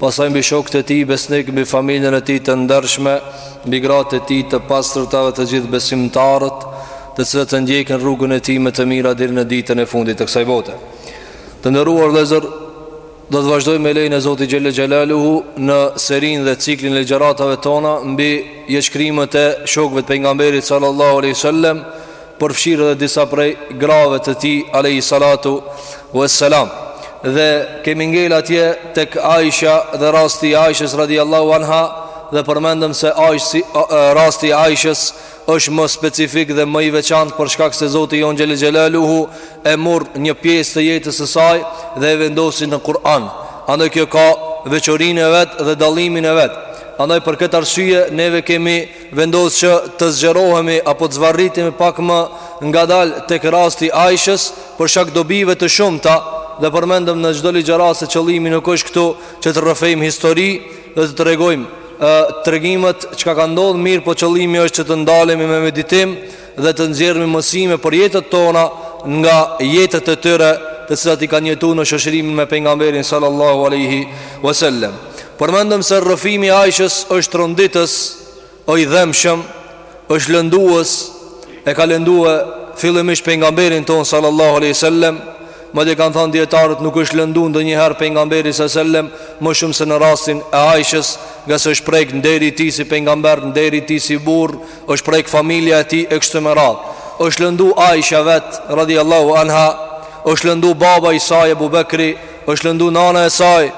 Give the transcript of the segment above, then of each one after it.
pastaj mbi shokët e tij besnikë, mbi familjen e tij të ndershme, mbi gratë e tij të pastërta dhe të gjithë besimtarët, të cilët e ndjekin rrugën e tij me të mira deri në ditën e fundit të kësaj bote. Të nderuar vëllezër, do të vazhdojmë me lejnë e Zotit Xhele Xhelaluhu në serinë dhe ciklin e ligjëratave tona mbi jetëshkrimet e shokëve të pejgamberit sallallahu aleyhi sallem përfshirë edhe disa prej grave të tij alayhi salatu wassalam dhe kemi ngel atje tek Aisha dhe rasti i Aishës radhiyallahu anha dhe përmendëm se Aishë rasti i Aishës është më specifik dhe më i veçantë për shkak se Zoti jonë Xhele Xhelaluhu e morr një pjesë të jetës së saj dhe e vendosi në Kur'an. Andaj kjo ka veçorinë e vet dhe dallimin e vet. Andaj për këtë arsye neve kemi Vendos që të zgjerohemi apo të zvarritemi pak më ngadalë tek rasti i Aishës për shkak dobive të shumta dhe përmendëm në çdo ligjëratë se qëllimi nuk është këtu që të rrëfejmë histori dhe të tregojmë tregimet çka ka ndodhur, mirëpo qëllimi është që të ndalemi me meditim dhe të nxjerrim mësime për jetët tona nga jetët e tyre të cilat i kanë jetuar në shoqërimin me pejgamberin sallallahu alaihi wasallam. Përmendëm se rrëfimi i Aishës është tronditës, është i dhëmshëm, është lëndues, e ka lënduar fillimisht pejgamberin tonë sallallahu alaihi wasallam, madje kanë thënë dijetarët nuk është lënduar ndonjëherë pejgamberi sallallahu alaihi wasallam më shumë se në rastin e Aishës, ngase është prek nderi i tij si pejgamber, nderi i tij si burrë, është prek familja e tij e kështu me radhë është lëndu Aisha vetë radiallahu anha është lëndu baba i saj Ebu Bekri është lëndu nana e saj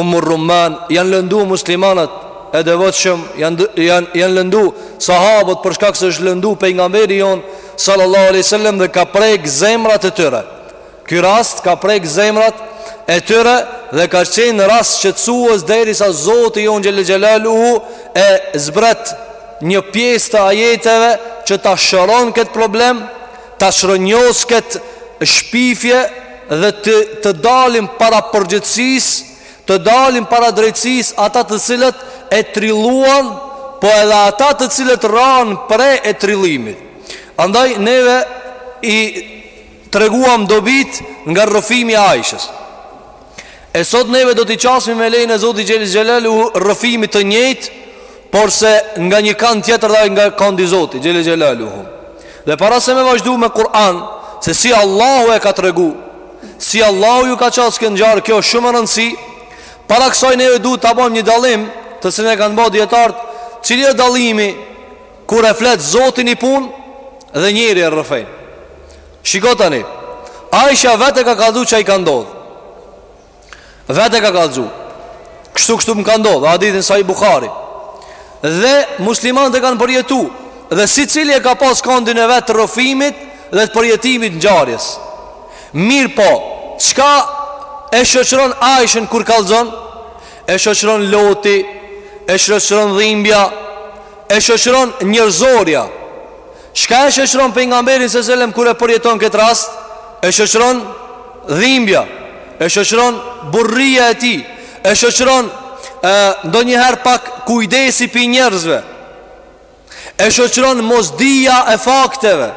Ummu Rumman janë lëndu muslimanët e devotshëm janë janë janë lëndu sahabët për shkak se është lëndu pejgamberi jonë sallallahu alaihi wasallam dhe ka prek zemrat e tyre Ky rast ka prek zemrat e tyre dhe ka qenë rast shqetësues derisa Zoti jonë Xhele Xhelaluhu e zbret një pjesë të ajeteve që ta shëron këtë problem, ta shrrënjos këtë shpifje dhe të të dalin para përgjegjësisë, të dalin para drejtësisë ata të cilët e trilluan, po edhe ata të cilët ranë pre e trillimit. Andaj neve i Treguam dobitë nga rrëfimi i Aishës. E sot neve do t'i qasemi me lejnë e Zotit Xhele Xhelaluhu rrëfimit të njëjtë porse nga një kand tjetër dhe nga kandi i Zotit Xhele Xhelaluhu Dhe para se me vazhdu me Kur'an Se si Allahu e ka tregu Si Allahu ju ka qasë kësaj ngjarje kjo shumë me rëndësi Para kësaj neve duhet ta bojmë një dallim të cilin e kanë bo dijetarët Cili o dallimi Kur e flet Zoti ni punë dhe njeri e rrëfejnë. Shiko tani, Aisha vetë e ka kallëzu çka i ka ndodhë. Vetë e ka kallëzu. Kështu kështu më ka ndodhë, hadithi n'Sahih Buhari. Dhe muslimanët e kanë përjetu, dhe secili e ka pas kandin e vet të rrëfimit dhe të përjetimit ngjarjes. Mirëpo, çka e shoqëron Aishën kur kallëzon? E shoqëron loti, e shoqëron dhimbja, E shoqëron njerëzorja Çka e shoqëron Pejgamberin se selem Kur e përjeton këtë rast E shoqëron dhimbja E shoqëron burria e tij E shoqëron e, Ndonjëherë pak kujdesi prej njerëzve E shoqëron mosdija e fakteve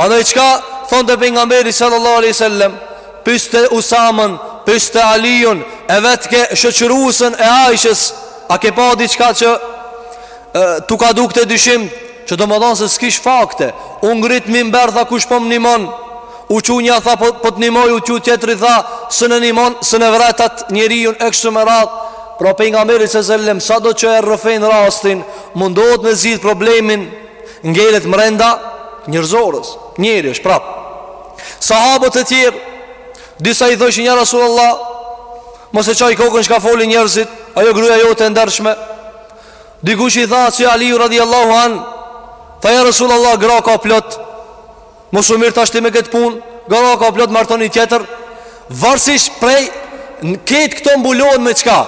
Andaj çka thonte Pejgamberi sallallahu alejhi ve sallem Pyste Usamën, pyste Alijun E vetke shoqëruesen e Ajshës A ke pa diçka që t'u ka duk të dyshim Që domethonë se s'kish fakte U ngrit n'mimber tha kush po më nimon U çu nja tha po, po të nimoj U çu tjetri tha se n'e nimon Se n'e vret at njeriun e kështu me radhë Pra Pejgamberi se selem Sado që e rrëfen rastin Mundohet me zgjidh problemin Ngelet mrenda njerëzores Njeri është prap Sahabët e tjerë Disa i thojshin ja Rasulullah Mos e çaj kokën çka folin njerëzit Ajo gruja jote e ndershme Dikush i tha si Aliu radiallahu an Tha ja Resul Allah gra ka plot Mos u mirr tashti me këtë punë Gra ka plot marto ni tjetër Varësisht prej Kejt këto mbulohen me çka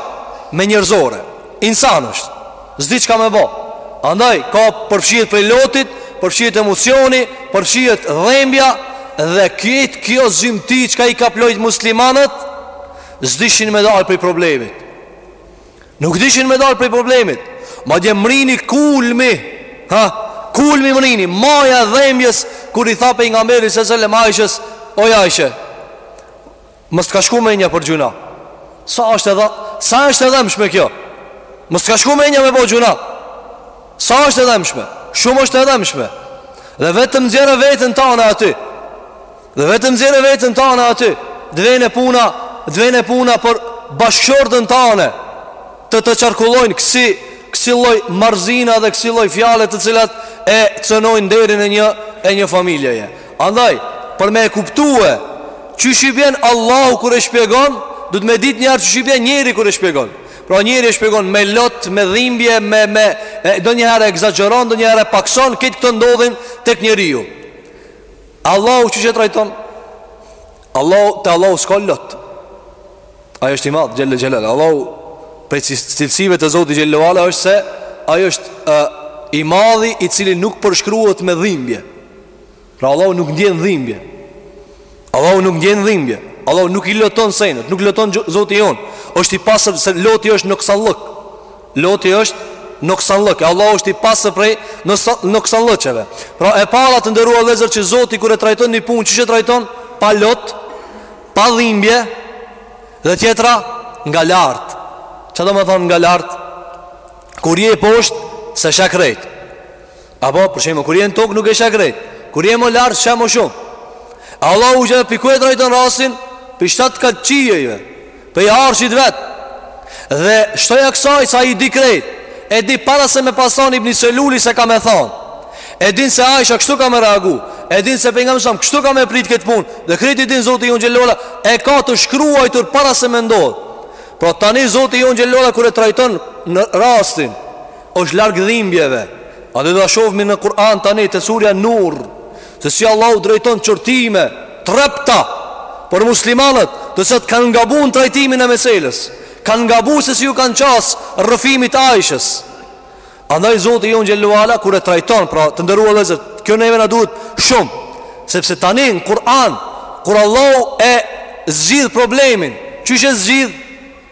Me njerëzore Insan është S'di çka me bo Andaj ka përfshihet prej lotit Përfshihet emocioni Përfshihet dhembja Dhe kejt kjo zymti Çka i kaploi muslimanët S'dishin me dalë prej problemit Nuk dishin me dalë prej problemit Madje mrini kulmi Ha Kulmi mrini Maja e dhembjes Kur i tha Pejgamberi se selem Ajshës Oj Ajshe Mos të ka shku menja për gjynah Sa është e dhe Sa është e dhemshme kjo Mos të ka shku menja me bo gjynah Sa është e dhemshme Shumë është e dhemshme Dhe vetëm nxjerre veten tane aty Dhe vetëm nxjerre veten tane aty Dhe vene puna Dhe vene puna për bashkëshortën tane Të të qarkullojnë kësi, kësi lloj marrëzina dhe kësi lloj fjale të cilat e cenojnë nderin e një, e një familjeje. Andaj, për me e kuptue, qysh i bjen Allahu kur e shpjegon, duhet me dit njëherë qysh i bjen njeri kur e shpjegon. Pra njeri e shpjegon me lot, me dhimbje, me, me, e, ndonjëherë e ekzagjeron, ndonjëherë e pakson, kejt këto ndodhin tek njeriu. Allahu qysh e trajton? Allahu te Allahu s'ka lot. Ai është i madh xhelle xhelaluh. Allahu prej cilësive të Zotit xhelle ve ala është se ai është e, i madhi i cili nuk përshkruhet me dhimbje. Pra Allahu nuk ndjen dhimbje. Allahu nuk ndjen dhimbje. Allahu nuk i loton sytë, nuk loton Zoti jon. Është i pastër se loti është noksanllëk. Loti është noksanllëk, e Allahu është i pastër prej noksanllëqeve. Pra e para të nderuar vëllezër që Zoti kur e trajton një punë, qysh e trajton? Pa lot, pa dhimbje, dhe tjetra nga lart. Çka domethonë nga lart? Kur je poshtë, s'e sheh krejt. Apo, për shembull, kur je në tokë nuk e sheh krejt Kur je ma lart, sheh ma shumë Allahu xhelle, prej ku e trajton rastin Prej shtatë kat qiejve Prej arshit vet Dhe shtoja kësaj, se i di krejt E di para se me pas thanë Ibni Seluli se ka me than E din se Aishja, kështu ka me reagu E din se pejgamberi, kështu ka me prit këtë punë Dhe krejt i din Zoti jonë xhelle ala E ka të shkruajtur para se me ndodhë Pra tani Zoti jonë xhelle ala kur e trajton rastin Është larg dhimbjeve. Andaj do ta shofmi në Kur'an tani te surja Nur, se si Allahu drejton qortime t'rrepta për muslimanët, të cilët kanë gabu n'trajtimin e meselës, kanë gabu se si ju kanë qas rrëfimit të Aishës. Andaj Zoti Jon Xhelle Ala kur e trajton, pra të nderuar vëllezër, kjo neve na duhet shumë, sepse tani në Kur'an kur Allahu e zgjidh problemin, qysh e zgjidh?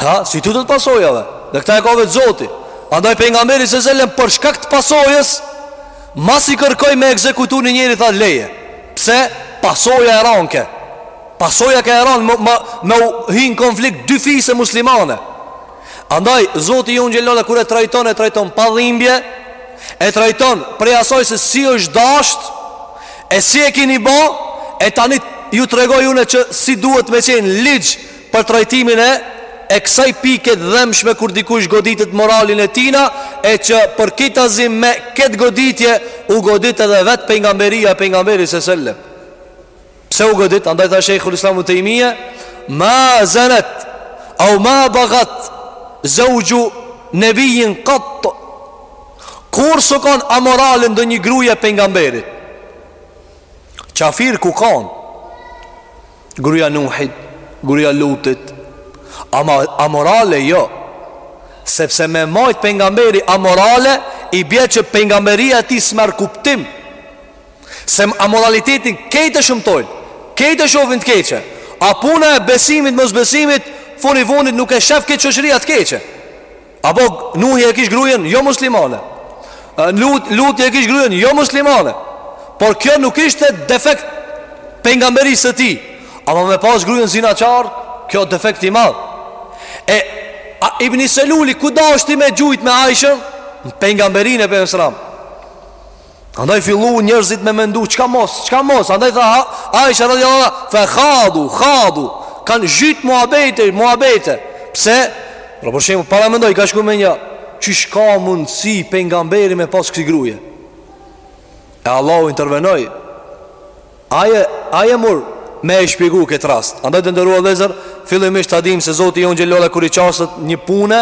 Ha, s'i tutet pasojave Dhe këta e ka veç Zoti Andaj pejgamberi a.s. për shkak të pasojës Masi kërkoi me ekzekutu njëri tha leje Pse pasoja e randë ke Pasoja ke e randë me, me, me hi n' konflikt dy fise muslimane Andaj Zoti jonë xhelle ala kur e trajton e trajton pa dhimbje E trajton prej asaj se si është dasht E si e kini bo E tani ju tregoj une qysh duhet me qenë ligj Për trajtimin e e kësaj pike të dhembshme kur dikush goditet n'moralin e tij e që përkitazi me ketë goditje u godit edhe vetë pejgamberia e pejgamberit a.s. pse u godit andaj tha shejhul islam Ibn Tejmije ma zenet au ma bagat zevxhu nebijjin katt kurrë s'u kon amorale ndonjë gruja e pejgamberit qafir u kon Gruja e Nuhit, gruja e Lutit Ama amorale jo Sepse me majt pengamberi amorale I bje që pengamberia e tij s'merr kuptim Se amoralitetin krejt e shëmtojnë Krejt e shofin të keqe A puna e besimit mos besimit Fundi fundit nuk e shef këtë shoqëria të keqe Apo Nuhi e kish grujen jo muslimane Lut, Luti e kish grujen jo muslimane Por kjo nuk ishte defekt Pejgamberisë tij Apo me pas grujen zinaqare Kjo defekt i madh E a, Ibn Seluli ku dashti me gjujt me Aishën Pejgamberinë e Pejgamberit alejhi selam Andaj fillu njerëzit me mendu Çka mos, çka mos Andaj tha Aisha radiallahu anha Fe khadu, khadu Kanë zhyt muhabete, muhabete Pse? Pra për shembull, paramendoje, ka shku mendja Qysh ka mundësi pejgamberi me pas kësi gruje E Allahu intervenoi Ai e, ai e mur me e shpjegu këtë rast? Andaj të nderuar vllezër, fillimisht ta dimë se zoti jonë xhelle ve ala kur i qaset një pune,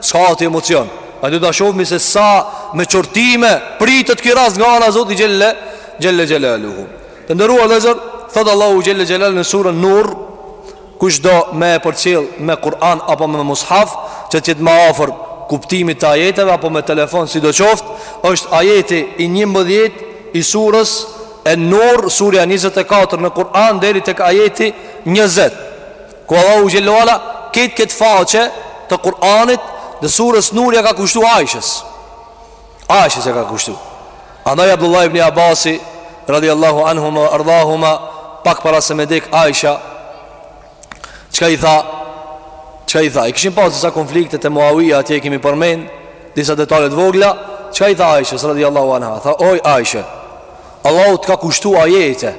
s'ka aty emocion. A do ta shofmi se sa me qortime pritet ky rast nga ana zotit xhelle, xhelle xhelaluhu. Të nderuar vllezër, thotë Allahu xhelle xhelaluhu në surën nur, kush do me e përcjell me Kur'an apo me mushaf, që të jetë ma afër kuptimit të ajeteve apo me telefon si do qoftë, është ajeti i njëmbëdhjetë i surës, En-Nur, surja 24 në Kur'an deri tek ajeti 20. Ku Allahu xhelle ve ala këtë këtë faqe të Kur'anit dhe surës Nur ja ka kushtu Aishës. Aishës ja ka kushtu. Andaj Abdullah ibn Abasi radhiyallahu anhuma ve ardhahuma pak para se me dek Aisha Çka i tha Çka i tha I kishin pas disa konflikte të muawija Atje i kemi përmen Disa detale t'vogla Çka i tha Aishës radiallahu anha Tha oj Aisha Allahu të ka kushtu ajete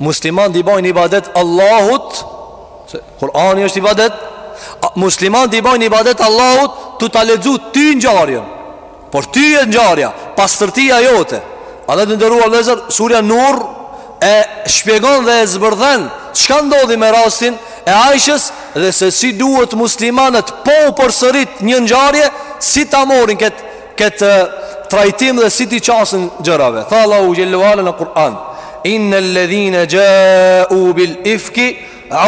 Muslimanët i bojnë ibadet Allahut se, Kurani është ibadet Muslimanët i bojnë ibadet Allahut Tu ta lexu ty ngjarjen Për ty e ngjarja, pastërtia jote. A dhe të nderuar vllezër, surja nur e shpjegon dhe e zbërthen Çka ndodhi me rastin e Aishës dhe se si duhet muslimanët po u përsërit një ngjarje Si ta morin këtë kët trajtim dhe si t'i qasen gjërave Tha Allahu xhelle ve ala në Kur'an Inne ledhine xhau bil ifki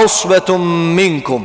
usbetun minkum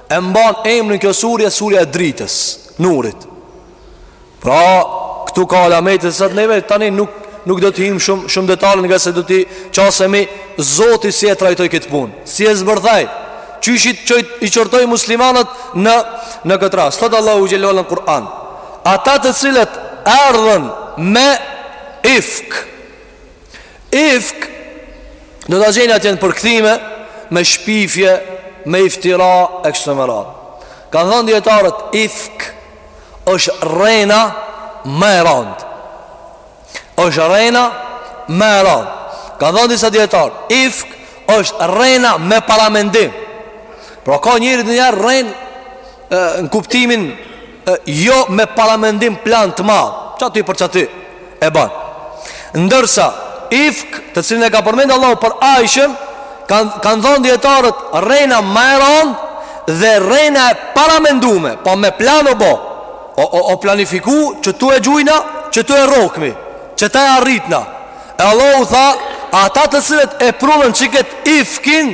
E mban emrin kjo surje, surja e dritës, nurit. Pra, këtu ka alamete, sot neve tani nuk, nuk do të him shumë, shumë detale ngase do t'i qasemi zoti si e trajtoi këtë punë, si e zbërthej, qysh i, qysh i qortoi muslimanët në, në këtë rast. Thotë Allahu xhelle ve ala në Kur'an, ata të cilët erdhën me ifk, Ifk Do ta gjeni atje në përkthime Me shpifje Me iftira E kështu me radhë Kanë thënë dijetarët Ifk është rrena Ma e randë është rrena Ma e randë Kanë thënë disa dijetarë Ifk është rrena me paramendim Pra ka njeri ndonjëherë rren Në kuptimin Jo me paramendim plan të madh, qaty për qaty e bën. Ndërsa ifk, të cilin e ka përmend Allahu për Aishën, kanë kanë thënë dijetarët rrena më e rëndë dhe rrena e paramendume, po me plan o bo. O o, o planifiku qitu e gjujna, qitu e rrokmi, qita e arritna. E Allahu tha, ata të cilët e prunën qiket ifkin,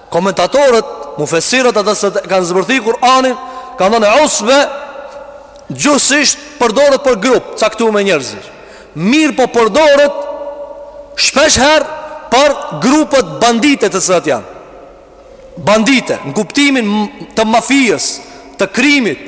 Komentatorët, mufesirët ata që e kanë zbërthy Kur'anin, kanë thënë usbe gjuhësisht përdoret për grup, caktume njerëzish. Mirëpo përdoret shpesh herë për grupet bandite të cilat janë. Bandite, në kuptimin të mafijës, të krimit.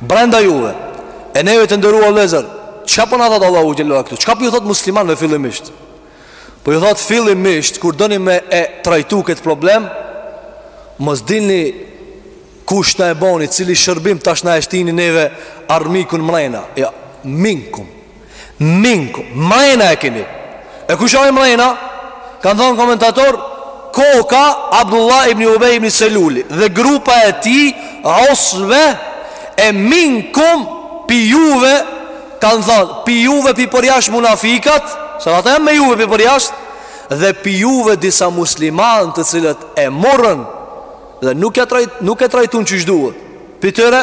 Brenda juve E neve të nderuar vllezër Çka po na thot Allahu xhele ve ala këtu Çka po ju thot muslimanëve fillimisht Po ju thot fillimisht Kur doni me e trajtu këtë problem Mos dilni Kush na e boni Cili shërbim tash na e shtini neve Armikun mrena Ja, minkum Minkum, mrena e keni E kush o aj mrena? Kanë thonë komentator Koka Abdullah ibn Ubej ibn Seluli Dhe grupa e tij Usbe E minkum Pi juve Kanë thonë Pi juve pi përjasht munafikat Se ata janë me juve pi përjasht Dhe pi juve disa musliman Të cilët e morën Dhe nuk e trajtun qysh duhet Pi tyre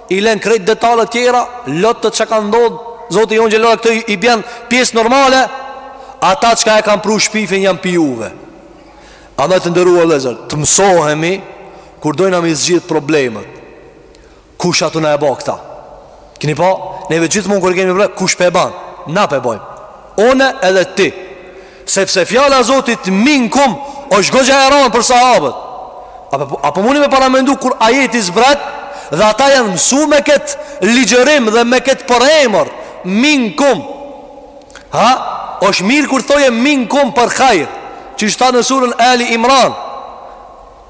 I len krejt detalet tjera Lotët çka ka ndodh Zoti jonë xhele ve ala këto i bjen pjesë normale Ata çka e kanë pru shpifjen janë pi juve Ama të nderuar vllezër Të mësohemi Kur dojna m'i zgjidh problemet Kush o tu na e bo këta Kini pa Neve gjithmonë kur i kemi problem Kush pe ban Na pe bojmë Une edhe ti Sepse fjala e Zotit minkum është goxha e rëndë për sahabët. A po a po muni me paramendu kur ajeti zbret dhe ata janë mësuar me kët ligjërim dhe me kët përemër minkum. Ha, është mirë kur thoje minkum për hajr, qysh tha në surën Ali Imran.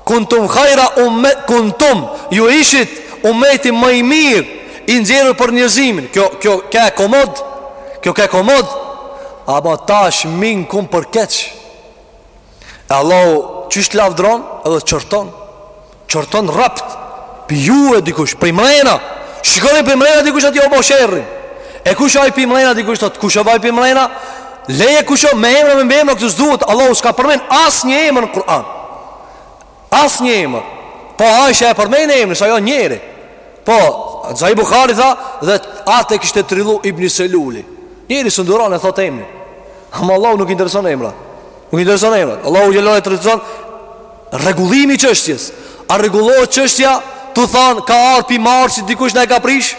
Kuntum khajra umme, kuntum, ju ishit ummeti më i mirë i nxjerrur për njerëzimin. Kjo kjo ke komod. Kjo ke komod. Ama tash minkum për keq. E Allahu qysh lavdron edhe qorton. Qorton rrapt. Pi juve dikush, prej mrena. Shikoni prej mrena dikush aty e bo sherrin. E kush ai pi mrena dikush thot kush o ai pi mrena? Leje kush o me emra me emra këtu s'duhet Allahu s'ka përmen asnjë emër në Kur'an Asnjë emër Po Aisha e përmen emrin Sa jo njeri Po Sahih Buhari tha Dhe atë e kishte trillu Ibni Seluli Njeri s'un duron e thot emrin Ama Allahu nuk intereson emra Nuk intereson emra Allahu xhele e intereson Rregullimi i qështjes A rregullohet qështja Tu than ka arpi marrë si dikush na e ka prish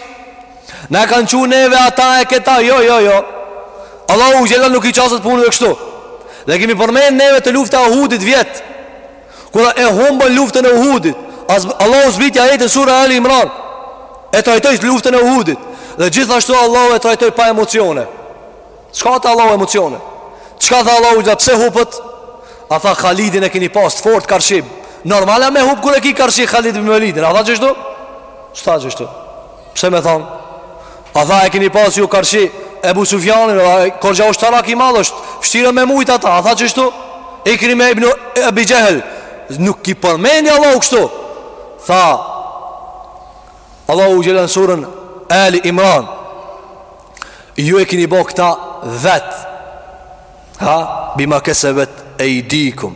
Na e kanë qu neve ata e këta Jo, jo, jo Allahu xhele nuk i qaset punëve kështu Dhe kemi përmen neve te lufta e Uhudit vjet Kur e humbën luftën e Uhudit Allahu zbriti ajete në suren Ali Imran E trajtoi luftën e Uhudit Dhe gjithashtu Allahu e trajtoi pa emocione S'ka te Allahu emocione? Qka tha Allahu xhele pse hupët? A tha Halidin e kini pas të fort karshi Normal me hup kur e ki karshi Halid bin Velidin A tha qishtu? S'tha qishtu Pse me thanë A tha e kini pas ju karshi Ebu Sufjanin Goxha ushtarak i madhë është Vshtirë me mujtë ata A tha qështu Ikrime ibnu Ebi Xhehel Nuk i përmeni Allahu kështu Tha Allahu xhele n'suren Ali Imran Ju e kini bo këta vet Ha Bima kesebet ejdikum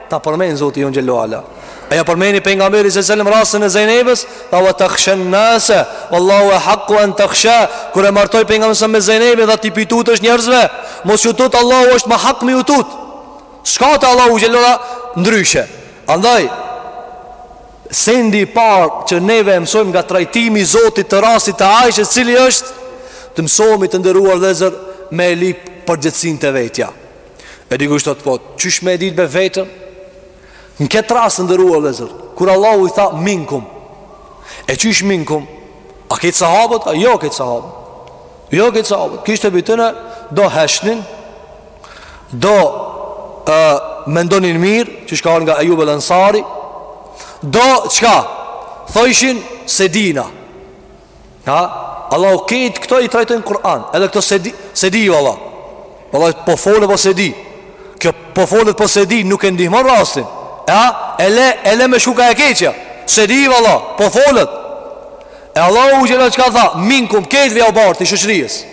Ta përmen Zoti jonë Xhelle ue ala A ja përmeni Pejgamberit alejhi selam rastin e Zejnebës Tha ve tahshen nase vallahu ehakku en tahshah Kur e martoi Pejgamberin me Zejnebën Dhe ti p'i tutesh njerëzve Mos ju tut Allahu është më hak me ju tut S'ka te Allahu Xhelle ue ala ndryshe Andaj Sendi i parë që neve e mësojmë nga trajtimi i Zotit të rastit të Ajshes Cili është të mësohemi të nderuar vllezër Me e lyp përgjegjsinë te vetja E dikush thotë po, qysh me e ditë me vetën? Në këtë rast nderuar vllezër, kur Allahu i tha minkum, e qysh minkum, a krejt sahabët, a jo krejt sahabët, jo krejt sahabët, kishte ebu tëne, do heshnin, do e, mendonin mirë, që shka nga Ejub el Ensari, do qka, thojshin s'e dina, Ha? Allahu krejt këto i trajtoi në Kur'an Edhe këto s'e di, s'e di vallah vallah po folet po s'e di Kjo po folet po s'e di nuk e ndihmon rastin E ha? E le, e le me shku ka e keqja S'e di vallah po folet E Allahu xhele çka tha Minkum krejtve ja u barti shoqërisë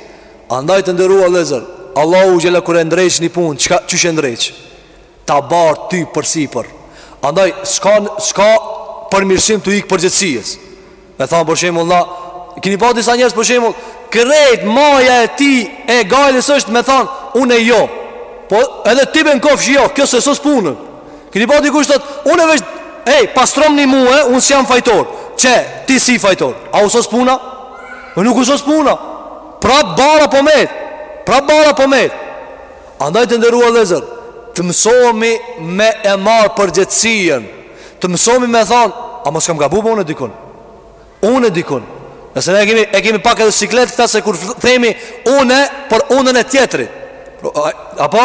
Andaj të nderuar vllezër Allahu xhele kur e ndreq një punë Qysh e ndreq Ta bart ty përsipër Andaj s'ka, s'ka përmirësim tu ikë përgjegjësisë Me thanë për shembull a Kini pa disa njerëz për shembull Krejt maja e tij e gajles është me thanë Unë e jo Po edhe ti be n'kofsh jo Kjo s'e sos punën Kini pa dikush thotë Unë e veç Ej, pastromni mue, unë s'jam fajtor Qe, ti s'je fajtor A u sos puna? Jo nuk u sos puna Prap barra po met Prap barra po met Andaj të nderuar vllezër Të mësomi me e marrë përgjegjësinë Të mësomi me thonë A mos kam gabu po unë dikun Unë dikun Nëse ne e kemi, e kemi pak edhe siklet këtë se kur themi Unë por unën e tjetrit A po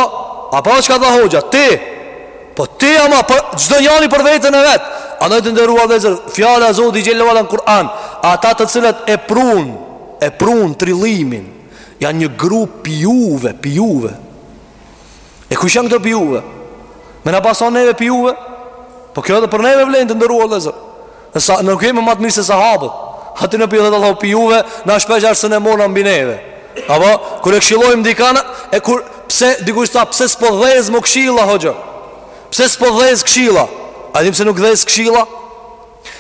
A po çka tha hoxha Ti Po ti ama çdo njani për veten e vet Andaj të nderuar vllezër Fjala e Zotit xhel-le ve ala në Kur'an Ata të cilët e prun E prun trillimin Janë një grup pi juve, pi juve E kush janë këto pi juve? Me na pas thonë neve pi juve? Po kjo edhe për neve vlen të nderuar vllezër Se na nuk jemi ma të mirë se sahabët Atyne pi juve dhe Allahu pi juve Na shpeshherë s'e morna mbi neve Apo, kur e këshillojmë dikana E kur, pse, dikush tha, pse s'po dhez mo këshilla, hoxhë Pse s'po dhez këshilla A di pse nuk dhez këshilla?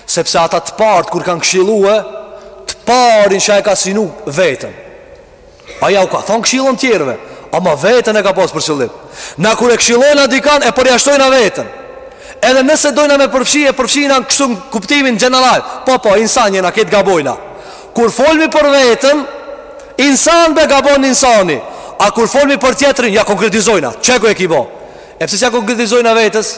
Sepse ata të partë kur kanë këshillue Të parin që e ka synu veten A jau ka thonë këshillën tjerëve Ama veten e ka pasë për qëllim Na kur e këshillojna dikan e përjashtojna veten Edhe nëse dojna me përfshi e përfshina kështu në kuptimin gjeneral Po po, insan jena, kejt gabojna Kur folmi për veten Insan be gabon insani A kur folmi për tjetrin, ja konkretizojna Qeku e ki bo E pse s'ja konkretizojna vetes?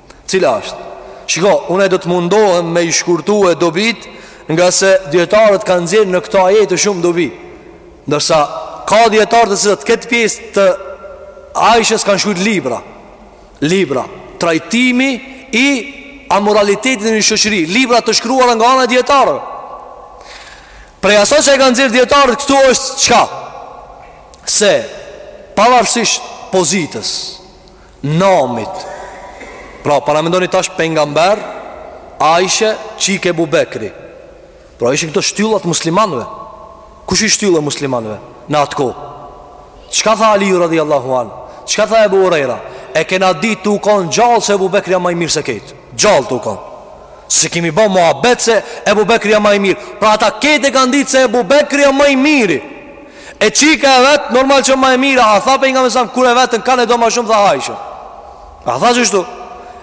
Cila është? Shiko, unë do të mundohem me i shkurtue dobitë Ngase dijetarët kanë nxjerrë në këto ajete shumë dobi Ndërsa ka dijetarë të cilët këtë pjesë të Aishës kanë shkrujt libra Libra Trajtimi i amoralitetit në një shoqëri Libra të shkruara nga ana e dijetarëve Prej asaj që e kanë nxjerrë dijetarët këtu është çka? Se pavarësisht pozitës Namit Pra paramendoni tash pengamber Aisha çika e Ebu Bekrit Pra ishin këto shtyllat e muslimanve Kush ish shtyllë e muslimanve Në atë kohë Çka tha Aliju radijAllahu anh Çka tha Ebu Hurejra E kena dit tu konë gjallë se Ebu Bekri a ma i mirë se kejt Gjallë tu konë Se kemi bo muhabet se Ebu Bekri a ma i mirë Pra ata kejt e kanë dit se Ebu Bekri a ma i miri E qika e vet normal që ma e mira, a tha pejgamberi sa kur e vetën kan e do ma shumë tha Aisha. A tha qështu?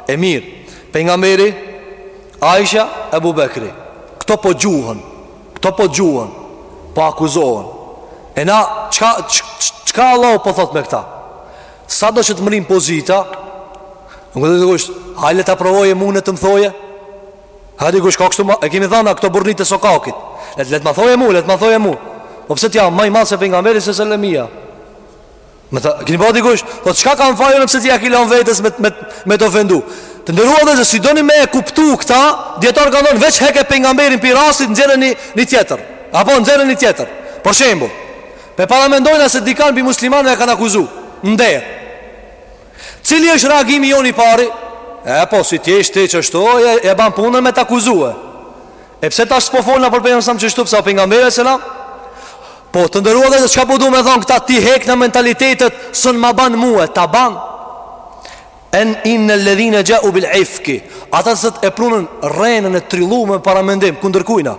E mirë. Pejgamberi Aisha Ebu Bekri. Kto po gjuhen. Kto po gjuhen. Po akuzohen. E na çka çka Allahu po thot me këta? Sa do që të mrrin pozita, nuk do të thosh, hajt le ta provojë mu le të më thoje. Ha dikush ka kështu ma e kemi thana këto burrnit e sokakit. Le le të ma thoje mu, le të ma thoje mu. Po pse ti je ma i madh se pejgamberi alejhi selam a. Me ta keni bëu dikush, po çka kam faj pse ti ja ke lënë vetes me me me të ofendu. Të nderuar vëllezër si doni me e kuptu këta, djetarë ka ndonë veç heke pejgamberin prej rastit nxjerre një, një tjetër. Apo nxjerre një tjetër. Për shembull, pe paramendojnë se dikan prej muslimanëve e kanë akuzu. Nder. Cili është reagimi jonë i pari? E po, si ti është ti qështu, e, e ban punën me të akuzue. E pse tash s'po folna për pejmë samë qështu, pse pejgamberi alejhi selam? Po, të nderuar vëllezër çka po du me thonë këta ti hekna mentalitetet, s'un ma ban mue, ta ban. En innel-ledhine xhau bil ifki, ata cilët e prunën rrenën e trillun me paramendim, kundër kujna.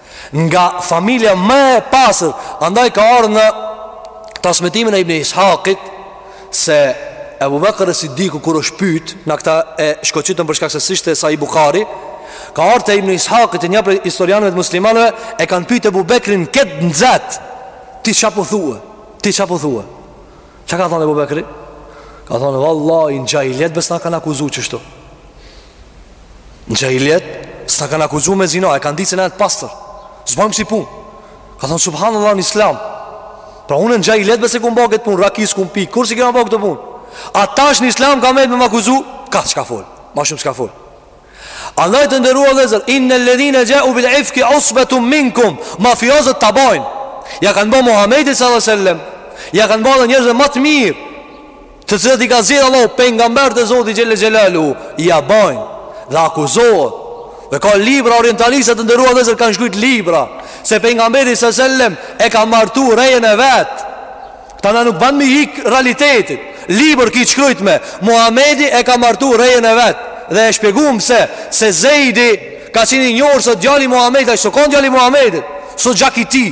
Nga familja më e pastër, andaj ka ardh në transmetimin e Ibn Ishakit se Ebu Bekër es-Siddiku kur është pyet, na këta e shkoçitën për shkak se s'ishte Sahih Buhari, ka ardh te Ibn Ishaki te një prej historianëve të muslimanëve e kanë pyet Ebu Bekrin kët nxet. Ti ça po thua? Ti ça po thua? Ça ka thonë Ebu Bekri? Ka thonë vallahi në xhahilijet be s'na kanë akuzu qështu. Në xhahilijet S'na kanë akuzu me zina E kanë ditë se në e të pastër S'bëjmë ksi pun Ka thonë subhanallah në islam Pra unë në xhahilijet be s'e kum bo këtë pun Raki s'kum pi Kurrë s'i kum bo këto punë A tash në islam Ka me me më akuzu Kaq ka fol Ma shumë s'ka fol Andaj të nderuar vëllezër Innel-ledhine xhau bil ifki usbetun minkum Mafiozët ta bajnë Ja kanë bo Muhamedit sallat sallem Ja kanë bo dhe njerëzve ma të mirë të cilët i ka zgjedhur Allahu pejgamberët e Zotit xhel-le xhelaluhu ja bajnë dhe akuzohet dhe ka libra orientalistët të nderuar vëllezër kanë shkruajt libra se pejgamberi sa selam e ka martu rejën e vet këta na nuk ban me hik realitetit libër që shkruajt me Muhamedi e ka martu rejën e vet dhe e shpjeguam se se Zeidi ka qenë i njohur se djali i Muhamedit ai s'u kan djali i Muhamedit s'o gjak i tij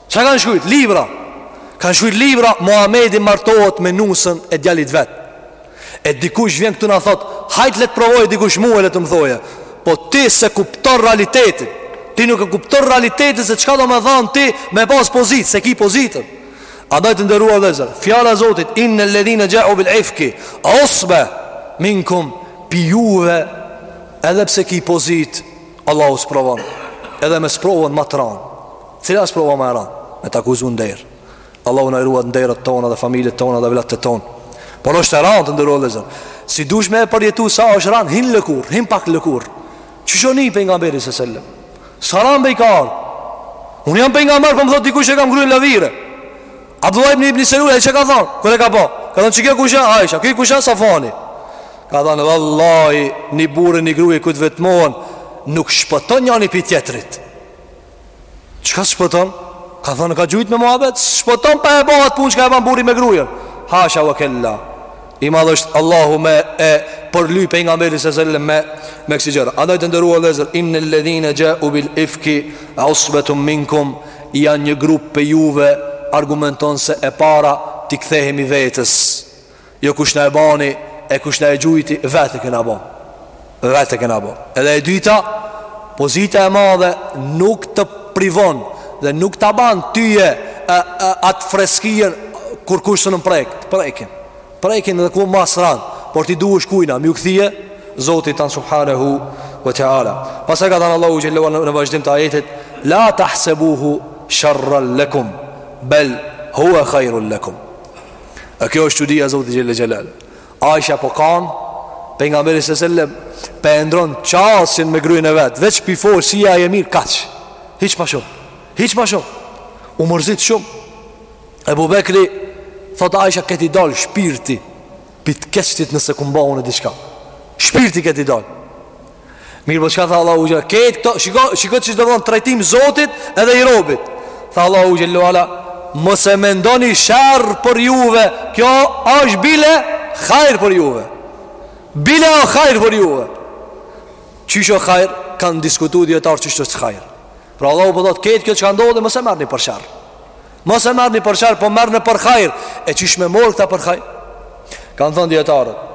Ça kanë shkrujt? Libra Kanë shkrujt libra Muhamedi martohet me nusën e djalit vet E dikush vjen këtu na thot Hajt le t'provojë dikush mu e le të më thoje Po ti s'e kupton realitetin Ti nuk e kupton realitetin se çka domethanë ti Me pas pozitë S'e ki pozitën Andaj të nderuar vëllezër Fjala zotit Innel-ledhine xhau bil ifki Usbe minkum Prej juve Edhe pse ki pozitë Allahu sprovon Edhe me sprovën ma t'randë Cila është sprova më e rëndë? Me të akuzu në nder. Allahu na ruajt nderët tona dhe familjet tona dhe evlatët tonë. Por është e rëndë të nderuar vëllezër. Si dush me e përjetu sa është rëndë, hin n'lëkurë, hin pak n'lëkurë. Qysh u ni pejgamberi sallallahu alajhi wasallam? Sa rëndë pe ka? Unë jam pejgamber, po më thotë dikush e kam gruen lavire. Abdullah ibn Ibn Selul ai çka ka thon? Kur e ka pa? Ka thon kjo kush a? Aisha. Ky kush a? Safvani? Ka thon vallahi, ni burrë ni gruje kur t'vetmohen, nuk shpëton njëri pi tjetrit. Çka s'shpëton? Ka thonë ka gjujt me muhabet, s'shpëton pa e bë atë punë çka e ban burri me gruën. Hasha wa kella. I madh është Allahu me e përly pejgamberin sallallahu alajhi wasallam me kësi gjëra. Andaj të nderuar vëllezër, innel-ledhine xhau bil ifki usbetun minkum, janë një grup pej juve, argumenton se e para t'i kthehemi vetes. Jo kush na e bani E kush na e gjujti Vetë e kena bo Vetë e kena bo Edhe e dyta Pozita e madhe Nuk të privon Dhe nuk ta ban tyje Atë freskien Kurkush s'na prek Të prekin Prekin dhe ku ma s'ran Por ti duhesh kujna M'ju kthy Zotit tanë subhanehu ve teala Pastaj ka thanë Allahu xhelle ve ala në vazhdim të ajetit La tahsebuhu Sherren lekum Bel Huve hajrun lekum E kjo është çudia e Zotit Xhelle Xhelal Aisha po kanë Pejgamberi sallallahu alajhi wasallam Po e ndrron qasjen me grujën e vetë Veç për forë si je, a je mirë kaq Hiq ma shumë Hiq ma shumë U mërzit shumë Ebu Bekri Thot Aisha ka t'i dalë shpirti Pi të keqit nëse kam ba unë diçka Shpirti ka t'i dalë Mirë po çka tha Allahu Xhelle Ketë këto, shiko, shiko çka do me thonë trajtim zotit edhe i robit Tha Allahu Xhelle ve Ala Mos e mendoni sherr për juve Kjo është bile hajr për juve Bile o hajr për juve Qysh o hajr kanë diskutu dijetarët qysh osht hajr Pra Allahu po thotë ketë kjo çka ndodhi mos e merrni për sherr Mos e merrni për sherr, po merrni për hajr. E qysh me morr këta për hajr? Kan thënë dijetarët.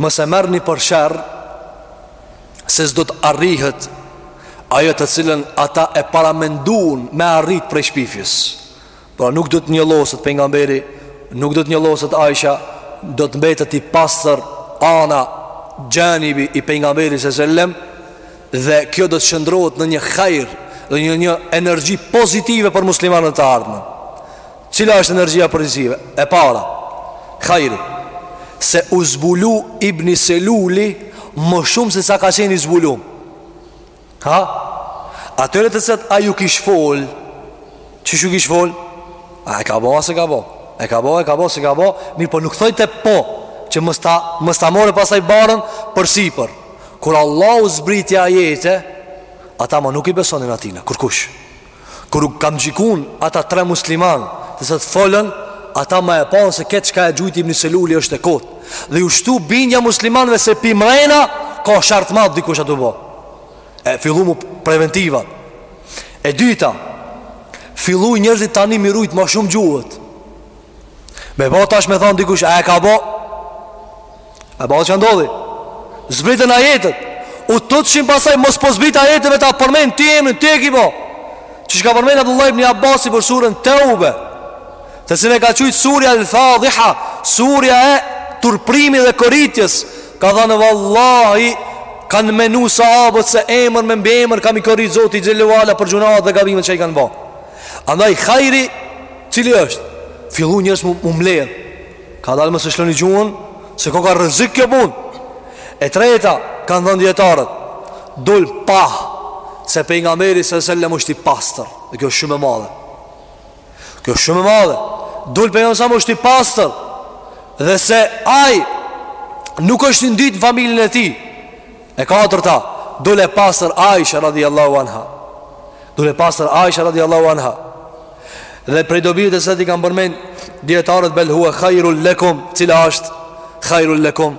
Mos e merrni për sherr se s'do të arrihet ajo të cilën ata e paramenduan me arrit prej shpifjes. Pra nuk do të njolloset pejgamberi, nuk do të njolloset Aisha, do të mbetet i pastër ana xhanibi i pejgamberit sallallahu alajhi wasallam Dhe kjo do të shndërrohet në një hajr dhe në një energji pozitive për muslimanët n'të ardhmen. Cila është energjia pozitive? E para, hajri. Se u zbulu Ibn Seluli më shumë se sa ka qenë i zbulum. Ha? Atyre të cilat ai u kish fol, Qishtu kish fol A e ka bo, a s'e ka bo E ka bo, e ka bo, s'e ka bo Mirëpo nuk thojte po Që mos ta, mos ta marrë pastaj barrën përsipër Kur Allahu zbriti ajete Ata ma nuk i besonin atina kurkush Kur u kamxhikun Ata tre musliman të cilët folën Ata ma e panë se këtë çka e gjujti Ibn Seluli është e kotë Dhe ju shtu bindja muslimanve se pi mrena ka sherr t'madh dikush aty u bo E fillu mu preventiva E dyta, fillu njerëzit tani m'i rujt ma shumë gjuhët. Me ba tash me thanë dikush, a e ka bo? A pa çka ndodhi? Zbritën ajetet. U tutshin pastaj, mos po zbrit ajeti me ta përmend, ti emrin, ti e ki bo. Qysh ka përmend Abdullah ibn Abbasi për suren Teube. Të cilën e ka qujt surja el-Fadiha, surja e turpërimit dhe koritjes, Ka thënë vallahi kanë menu sahabët se emër me mbiemër ka m'i korit Zoti xhelle ue ala për gjynahet dhe gabimet që i kanë ba. Andaj hajri cili është? Fillu njerëz mu, mu mbledh. Kadalë mos e shloni gjuhën se ka ka rrezik kjo punë. E treta kanë thënë dijetarët. Dol pah se pejgamberi sallallahu alajhi wasallam është i pastër. Dhe kjo është shumë e madhe. Kjo është shumë e madhe. Dul pejgamberi sa është i pastër dhe se ai nuk është i ndytë në familjen e tij. E katërta, dul e pastër Aisha radhiyallahu anha. Dul e pastër Aisha radhiyallahu anha. Dhe prej dobive të cilat i kanë përmend dijetarët bel hua khajrun lekum, cila është khajrun lekum?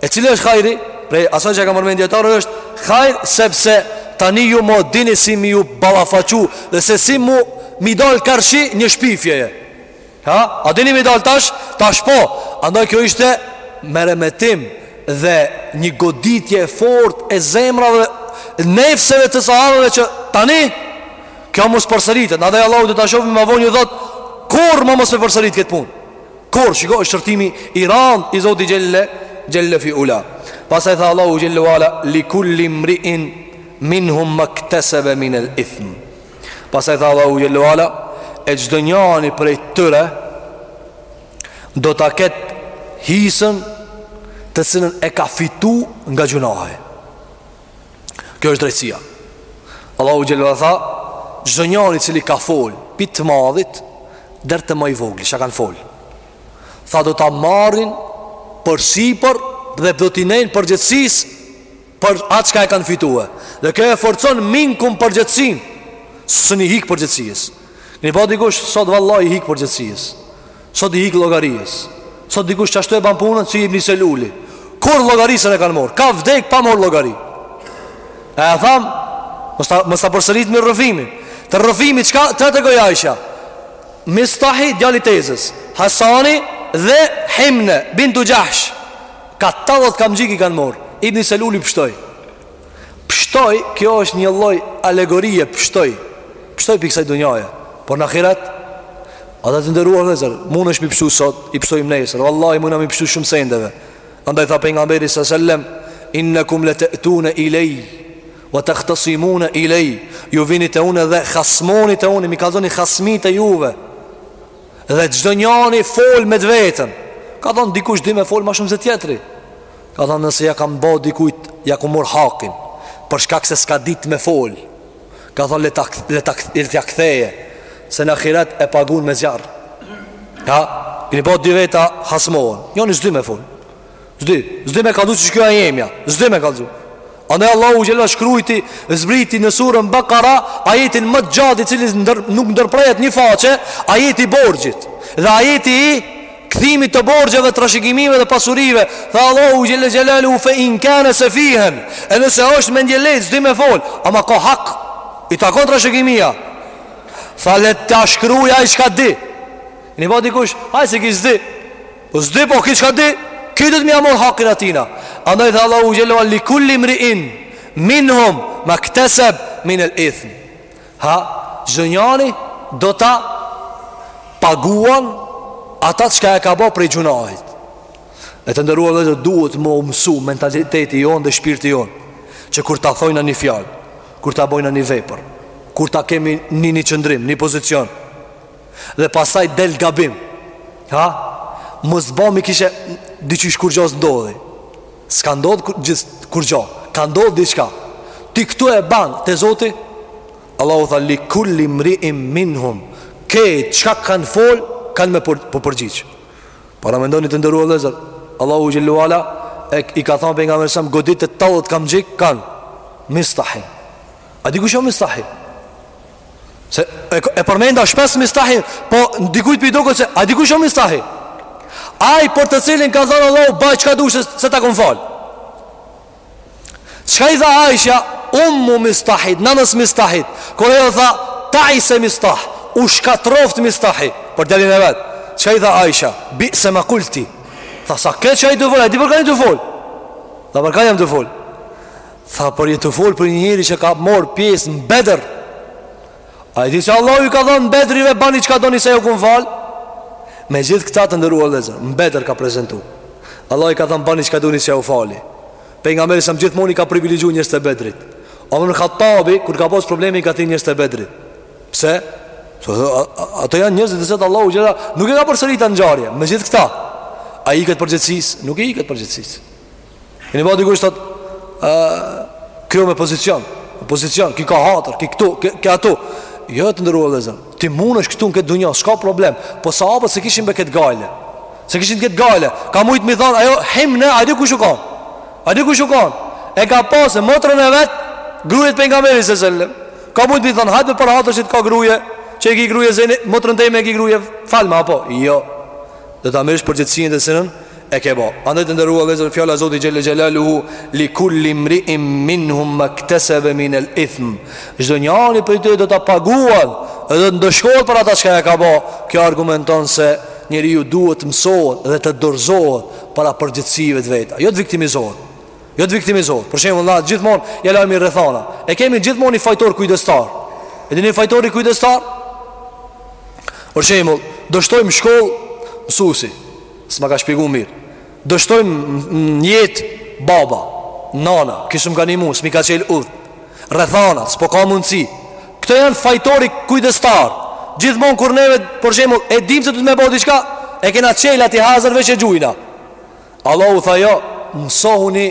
E cili është hajri? Prej asaj që kanë përmend dijetarët është hajr sepse tani ju ma dini si me ju ballafaqu dhe se si mu m'i dal karshi një shpifjeje. Ha? A dini m'i dal tash? Tash po. Andaj kjo ishte meremetim dhe një goditje e fortë e zemrave nefseve të sahabëve që tani kjo mos përsëritet. Andaj Allahu do ta shohim më vonë ju thotë kurrë ma mos e përsërit këtë punë. Kurrë shiko është qortimi i randë i Zotit xhelle xhelle fi ula Pastaj tha Allahu xhelle ue ala Li kulli mriin minhum ma ektesebe min el ithm Pastaj tha Allahu xhelle ue ala E çdo njani prej tyre do ta ketë hisen të cilën e ka fitu nga gjynahi Kjo është drejtësia Allahu xhelle ue ala tha Çdo njëri cili ka fol pi t'madhit deri te ma i vogli Sa kanë fol Tha do ta marrin përsipër Dhe do t'i nejnë përgjegjësisë Për atë çka e kanë fitue Dhe kjo e forcon minkum përgjegjësinë S'mun i hik përgjegjësisë Një pa dikush Sot vallahi hik përgjegjësisë Sot i ik llogarijës. Sot dikush qashtu e ban punën si Ibn Seluli. Kurrë llogari s'e kanë marr? Ka vdek pa marr llogari. E e tham, mos ta mos ta përsëritmi rrëfimin. Te rrëfimi çka tregoi Aisha? Mistahi djali tezës, Hasani dhe Himne bintu Xhahsh. Ka tetëdhet kamxhikë i kanë marr. Ibn Seluli pshtoi. Pshtoi, kjo është një lloj alegorie, pshtoi, pshtoi prej kësaj dunjaje, por në ahiret, a dhe të nderuar vëllezër, mundesh me i pshtu sot, i pshtojmë nesër, vallahi mundesh me i pshtu shumë sendeve, andaj tha Pejgamberi alejhi selam, innekum le te'tune ilejje, ve tahtesimune ilejje, ju vini te une dhe hasmoheni te une, m'i kallzoni hasmitë e juve, dhe çdo njani fol me t'veten, ka thonë dikush di me fol ma shumë se tjetri, Ka thënë nëse ja kam bë dikujt, ja kom marr hakin, për shkak se s'ka ditë me fol. Ka thënë le ta le ta le ta ktheje, se në ahiret e pagun me zjarr. A keni pa dy veta hasmohen. Njoni s'di me fol. S'di, s'di me kallzu se kjo e jemja. S'di me kallzu. Andaj Allahu xhelle shkrujti Zbriti në surën Bekare Ajetin më të gjatë i cili ndër, nuk ndërprehet një faqe Ajeti i borxhit Dhe ajeti i kthimit të borxheve, trashëgimive dhe pasurive, tha Allahu xhelle xhelalu fe in kana safihan, e nëse është mendjelehtë, s'di me fol, ama ka hak, i takon trashëgimia. Tha le ta shkruaj ai çka di. Ne vao dikush, ai se ky s'di. Po s'di po ky çka di, ky do me ja marr hakin atina. Andaj tha Allahu xhelle xhelalu li kulli mriin minhum maktasab min al-ithm. Ha, çdo njani do ta paguan ata çka e ka bo prej gjynahit. E të nderuar vëllezër duhet me u mësu mentaliteti jonë dhe shpirti jonë, që kur ta thojna një fjalë, kur ta bojna një vepër, kur ta kemi një një qëndrim, një pozicion, Dhe pasaj del gabim Ha? Mos bojmi kishe diqysh kurgjo s'ndodhi S'ka ndodh hiç kurgjo Ka ndodh diçka Ti këtu e ban te Zoti Allahu tha li kulli mriin minhum Krejt çka kan fol Kan me u përgjigj Paramendoni të nderuar vëllezër Allahu xhelle ve ala e, I ka than Pejgamberit alejhi selam Godite tetëdhet kamxhikë kan Mistahin A di kush o Mistahi Se e, e përmenda shpesh Mistahin Po dikujt po i doket se A di kush o Mistahi Ai për të cilin ka thënë Allah Baj çka dush se, se ta kom fal Çka i tha Aisha Ummu Mistahit Nanës Mistahit Kur ajo tha Te'ise Mistah U shkatërroftë Mistahi Për djalin e vet Çka i tha Aisha Bi'se ma kulti Tha sa keq çka je tu fol A di për kan je tu fol Tha për kan jam tu fol Tha po je tu folë për një njeri që ka marrë pjesë në Bedër A e di që Allahu ju ka thënë bedrive bani çka doni se ju kam falë Megjithë këta të nderuar vëllezër Në Bedër ka prezentu Allahu i ka thënë bani çka doni se ju fali Pejgamberi selem gjithmonë i ka privilegju njerëzit e Bedrit Omer ibn Hattabi, kur ka pasë problem i ka thirr njerëzit e Bedrit Pse? Se ata janë njerëz dhe zëtë Allahu gjitha Nuk e ka përsërit atë ngjarje Megjithë këta A iket përgjegjësisë? Nuk i iket përgjegjësisë E në ba dikush thot ky o me pozicion, me pozicion, ky ka hatër, ky këtu, ky, ky aty. Jo të nderuar vëllezër, ti munesh këtu në këtë dunja, s'ka problem, po sahabët s'e kishin be këtë gajle, s'e kishin këtë gajle, ka mujtë me i thonë, ajo, Himne, a e di kush u kon, a e di kush u kon, e ka pasë, motrën e vet, gruje te Pejgamberi selem, ka mujtë me i thonë, hajt me për hatër që të ka gruje, që e ki gruje Zejnebin, motrën time e ki gruje, falma, apo, jo, do ta marrësh përgjegjësinë dhe sënën, E ke bo Andaj të nderuar vëllezër fjala e Zotit Xhelle Xhelaluhu Li kulli mriin minhum mektesebe min el ithm Çdonjani prej tyre do të paguan Dhe do të ndëshkohet për ata çka e ka bo Kjo argumenton se njeriu duhet të mësohet Dhe të dorëzohet para përgjegjësive të veta Jo të viktimizohet Jo të viktimizohet Për shembull na gjithmonë ja lajmi rrethana E kemi gjithmonë një fajtor kujdestar E dini fajtori kujdestar Për shembull Dështojmë n'shkollë Mësusi S'ma ka shpjegu mirë Dështojmë në jetë baba, nana, kush s'm'ka nimu, s'm'i ka çelë udhë Rrethanat, s'po ka mundësi Këto janë fajtori kujdestar Gjithmonë kur neve, për shembull, e dimë se duhet me bo diçka E kena çelë aty hazër veç e gjujna Allahu tha jo, mësohuni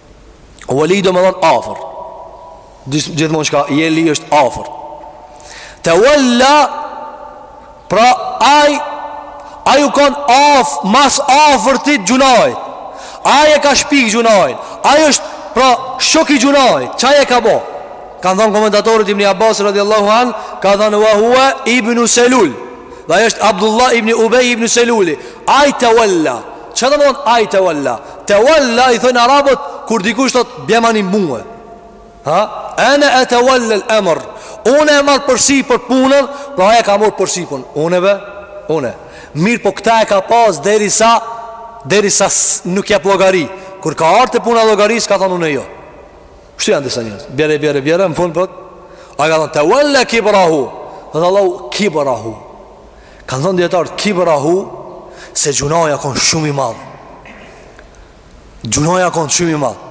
Wali domethënë afër Gjithmonë çka jeli është afër Te walla Pra aj Aj u konë af Ma s'afërti gjynahit Aj e ka shpik gjynahin Aj është pra shoki i gjynahit Qaj e ka bo Kanë thënë komentatorët ibn Abbas radiallahu an Ka thënë wa hua ibn Selul Dhe aj është Abdullah ibn Ubej ibn Seluli Aj te walla Çka domethonë ai te walla? Te walla i thonë arabët kur dikush thot bjemani mua. Ha? Ana atawalla al-amr. Unë e marr përsipër punën, pra ai e ka marr përsipër punën. Unë be, unë. Mir po këta e ka pas derisa derisa nuk jap llogari. Kur ka ardhur te puna e llogarisë ka thonë unë jo. Kështu janë disa njerëz. Bjere bjere bjere në fund po. Ai ka thonë tawalla kibrahu. Te walla kibrahu. Kanë thonë dijetarët kibrahu Se gjunahi a kon shumë i madh Gjunahi a kon shumë i madh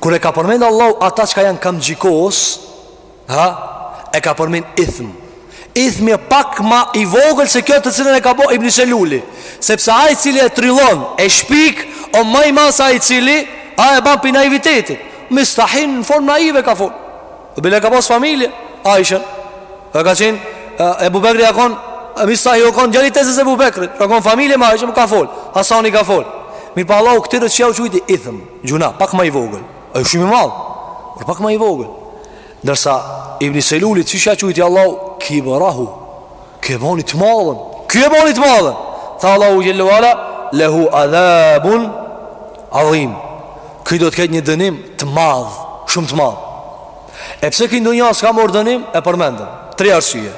Kur e ka përmend Allah Ata çka janë kamxhikos ha, E ka përmend ithm Ithmi e pak ma i vogël se kjo të cilën e ka bo Ibni Seluli Sepse ai i cili e trillon e shpik O ma i madh sa ai i cili A e ban pi naivitetit Mistahi në formë naive ka fol O bile ka pas familje Aishen E ka qenë Ebu Bekri a kon E Mistahi o kon Djali tezës së Ebu Bekrit Ka kon familje me Aishen Po ka fol Hasani ka fol Mirëpo Allahu këtyre qysh jau qujti Ithm Gjunah Pak ma i vogël Ai o shumë i madh Por pak ma i vogël Ndërsa Ibni Selulit Qysh ja qujti Allahu Kibrahu Ky e boni të madhen Ky e boni të madhen Tha Allahu xhelle ue ala Lehu adhabun Adhim Ky do të ketë një dënim të madh Shumë të madh E pse ky n'dunja s'ka marr dënim E përmendëm Tri arsye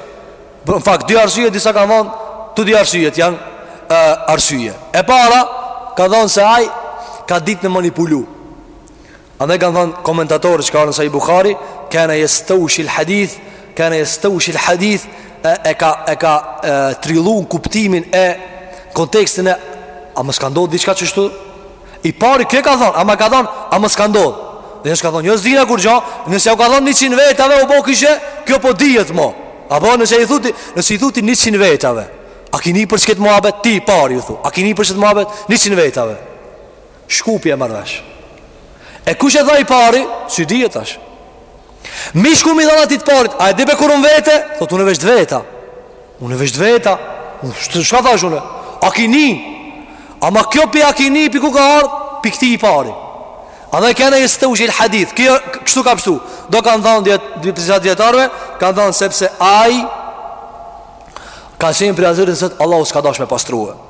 Në fakt, dy arsye Disa kanë thonë Të dy arsyet janë e, Arsye E para Kanë thonë se ai Ka dit me manipulu Andaj kanë thënë komentatorët që ka ardhur në Sahih Buhari, kana yastawshi al-hadith, kana yastawshi al-hadith, e, e ka e ka trillun kuptimin e kontekstin e a mos ka ndodhur diçka qështu? I pari ky e ka thënë, a më ka thënë, a mos ka ndodhur? Dhe është ka thënë, jo s'dina kurgjo, nëse u ka thënë 100 vetave u bo kishe, kjo po dihet mo. Apo nëse i thu ti, nëse i thu ti 100 vetave, a ki ni për çket muhabet ti i pari u thu, a ki ni për çet muhabet 100 vetave? Shkupi e merr vesh E kush e tha i pari S'e di e tash Me shku me i thon atij të parit A e di be kur unë vete Thot unë veç t'veta Unë veç t'veta Çka thash unë A ki ni Ama kjo pi a ki ni Pi ku ka ardh Pi këti i pari A dhe kana yastawshi al-hadith Ky kështu ka pështu Do kanë thanë dijet Dijet dijetarve Kanë thanë sepse ai Ka qenë për jazirë Allahu s'ka dash me pastrue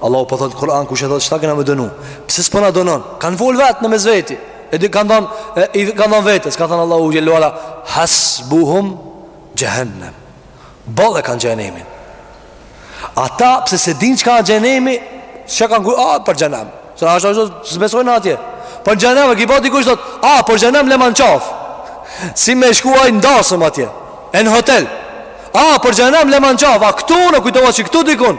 Allahu po thot n'Kur'an kush e thot çka kena me dënu. Pse s'po na dënon? Kan fol vet në mes veti. E di kan thon i kan thon vetes, ka thënë Allahu xhelle ue ala hasbuhum jahannam. Boll e kan xhenemin. Ata pse s'e din çka është xhenemi, çka kanë ku ah për xhenem. Se na ashtu s'besojnë atje. Për xhenem që po dikush thot, ah për xhenem lema n'qaf. Si me shku n'dasëm atje. E n'hotel. Ah për xhenem lema n'qaf, a këtu në kujtohet se këtu dikon.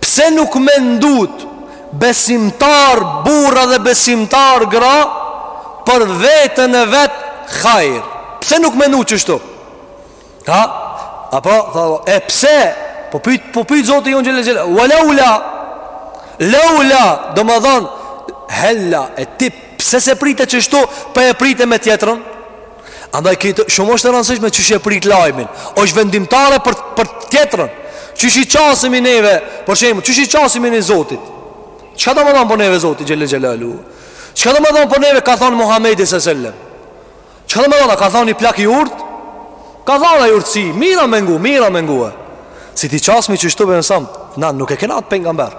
Pse nuk mendut besimtar burra dhe besimtar gra për veten e vet hajr pse nuk mendut qështu ha apo tha e pse po pyet po pyet zoti jon xhel xhelle ue ala lewla lewla domethon hella e ti pse s'e prite qështu po e prite me tjetrën Andaj këtë shumë është e rëndësishme qysh e prit lajmin është vendimtare për, për tjetrën Qysh i qasemi neve Për shembull, qysh i qasemi ne Zotit Çka domethonë për neve Zoti Xhele Xhelaluhu Çka domethonë për neve ka thonë Muhammedi së sellem Çka domethonë, ka thonë ni plak i urt Ka thonë ni urtësi, mirë a me ngu, mirë a me ngu e Si t'i qasemi qështu për nësëm Na nuk e kena atë pejgamber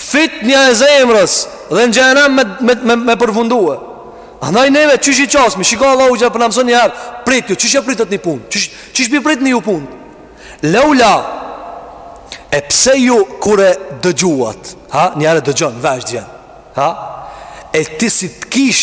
Fitnja e zemrës dhe në xhenem me me me, me përfundue. Andaj neve qysh i qasmi, shiko Allahu që po na mëson një herë, prit ju, qysh e pritët ni punë, qysh qysh i pritni ju punët. Leula e pse ju kur e dëgjuat, ha, një herë dëgjon, vesh djen. Ha? E ti si të kish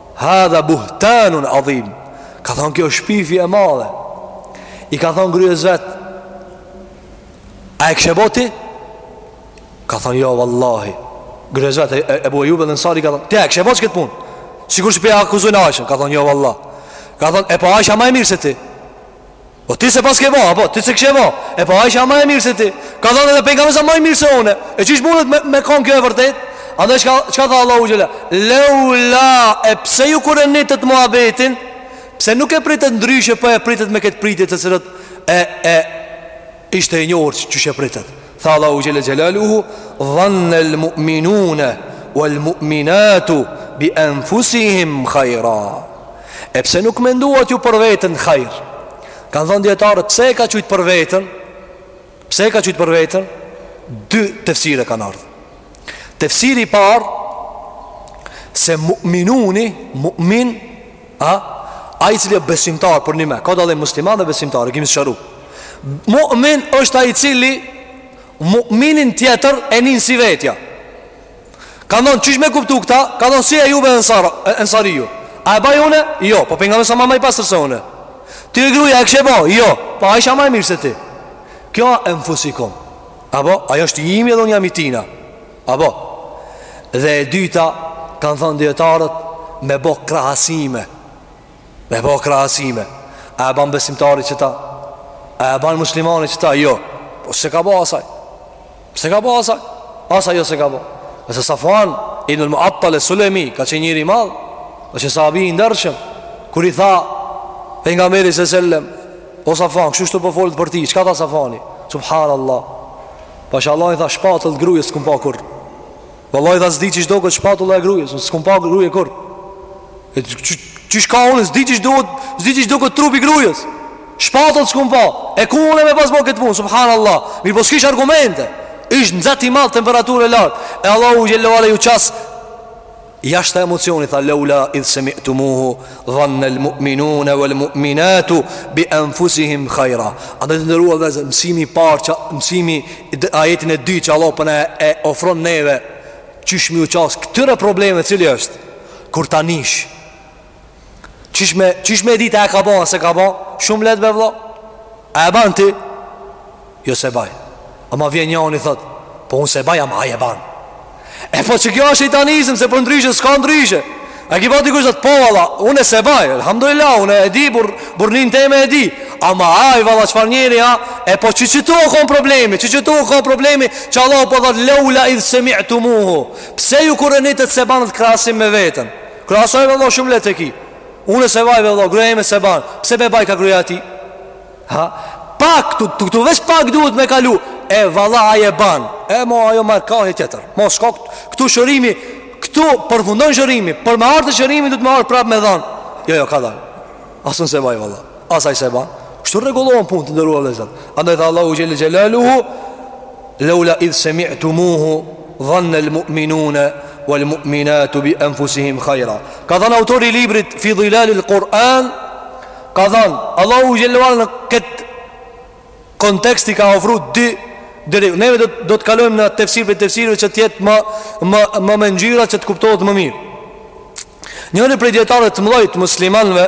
Hadha buhtanun adhim Ka thonë kjo shpifi e madhe I ka thonë grues vet A e kishe bo ti? Ka thonë jo vallahi Grues vet e, Ebu Ejub el Ensari ka thonë Ti e kishe bo ti këtë punë Sikur që pe akuzojnë Aishën Ka thonë jo vallahi Ka thonë e po Aisha ma e mirë se ti Po ti s'e paske ba, apo, ti s'e kishe ba E po Aisha ma e mirë se ti Ka thënë edhe pejgamberi sa ma i mirë se une E qysh mundet me, me konë kjo e vërtet Andaj çka, çka tha Allahu xhele Leula e pse ju kur e nitët muhabetin Pse nuk e pritët ndryshe por po e pritët me këtë pritje të cilën E, e, ishte e njohur qysh e pritët Tha Allahu xhele xhelaluhu Dhanel mu'minune Wal mu'minatu Bi enfusihim khajra E pse nuk menduat ju për vetën hajr? Kanë thënë dijetarët, pse e ka qujt për vetën? Pse e ka qujt për vetën? Dy tefsire kanë ardhur. Tefsiri i parë se mu'minuni, mu'min, a ai cili është besimtar përnime, ka dallim musliman dhe besimtar, e kemi sqaruar. Mu'min është ai i cili mu'minin tjetër e nin si vetja. Kanë thonë, qysh me kuptu këta? Kanë thonë, si Ejub Ensar, Ensariu? A e baj une? Jo, po pejgamberi sa ma ma i pastër se une. Ti grue a e kishe bo? Jo, po Aisha ma e mirë se ti. Kjo enfusikum. Apo, aj është i imi edhe unë jam i tina. Apo, dhe e dyta, kanë thonë dijetarët, me bo krahasime. Me bo krahasime A e ban besimtari qeta A e ban muslimani qeta Jo Po s'e ka bo as aj S'e ka bo as aj As ajo s'e ka bo E se Safuan ibnul Muattal es Sulemi Ka qenë njeri i madh Ka qenë sahabi i ndershëm Kur i tha pejgamberi se sellem O Safuan Kështu shtu po folet për ti Çka tha Safuani Subhanallah Pasha Allah i tha shpatull të grujës s'kom pa kur Vallai tha s'di qysh doket shpatulla e grujës, unë s'kam pa gruje kur. E çka unë s'di qysh doket, s'di qysh doket trupi i grujës. Shpatull s'kam pa. E ku unë me pas bë këtë punë, subhanallahu. Mirëpo s'kish argumente. Ish nxetë i madh temperaturë e lart. E Allahu xhele ue ala ju qas jashtë emocionit tha laula idh sami'tumuhu Dhannel mu'minune vel mu'minatu Bi enfusihim khajra A e të nderuar vëllezër mësimi i parë që, Mësimi ajetin e dy që Allahu po na po e ofron neve Qysh me iu qasë këtyre problemeve cili është Kur ta nish Qysh me, qysh me ditë a e ka ba s'e ka ba Shumë lehtë be vlla A e ban ti Jo s'e baj Ama vjen njëri i thotë Po unë s'e baj ama ai e ban E po qe kjo është shejtanizëm Se përndryshe s'ka ndryshe A ki pa dikush thotë po valla Unë s'e baj Alhamdulillah Unë e di burr, burrninë teme e di Ama ai valla çfarë njeri a E po qe këtu o konë problemi Qe këtu o konë problemi Që Allahu po thotë leula idh semi'tumuhu Pse ju kur e ndjetë s'e batë krahasim me veten Krahasoje valla shumë lehtë e ki Unë s'e baj valla Gruja jeme s'e ban Pse be baj ka gruja ti Ha, pak, tu, tu, tu vesh pak duhet me kalu E valla ai e ban E mo ajo merr kahe tjetër Mos shko këtu, këtu shërimi Këtu përfundon shërimi Për me ardhë shërimi duhet me ardhë prapë me thanë Jo, jo, ka dhan As unë s'e baj valla As ai s'e ban Kështu rregullohen punët të nderuar vëllezër Andaj tha Allahu xhele xhelaluhu Leula idh semi'tumuhu Dhannel mu'minune Wal mu'minatu bi enfusihim khajra Ka thanë autori i librit Fi dhilalil Kur'an Ka thënë, Allahu xhele ve ala në këtë kontekst i ka ofru dy d. Neve do, do të kalojmë në tefsir prej tefsireve që të jetë më, më, më me ngjyra që të kuptohet më mirë. Njëri prej dijetarëve të mëdhenj muslimanë,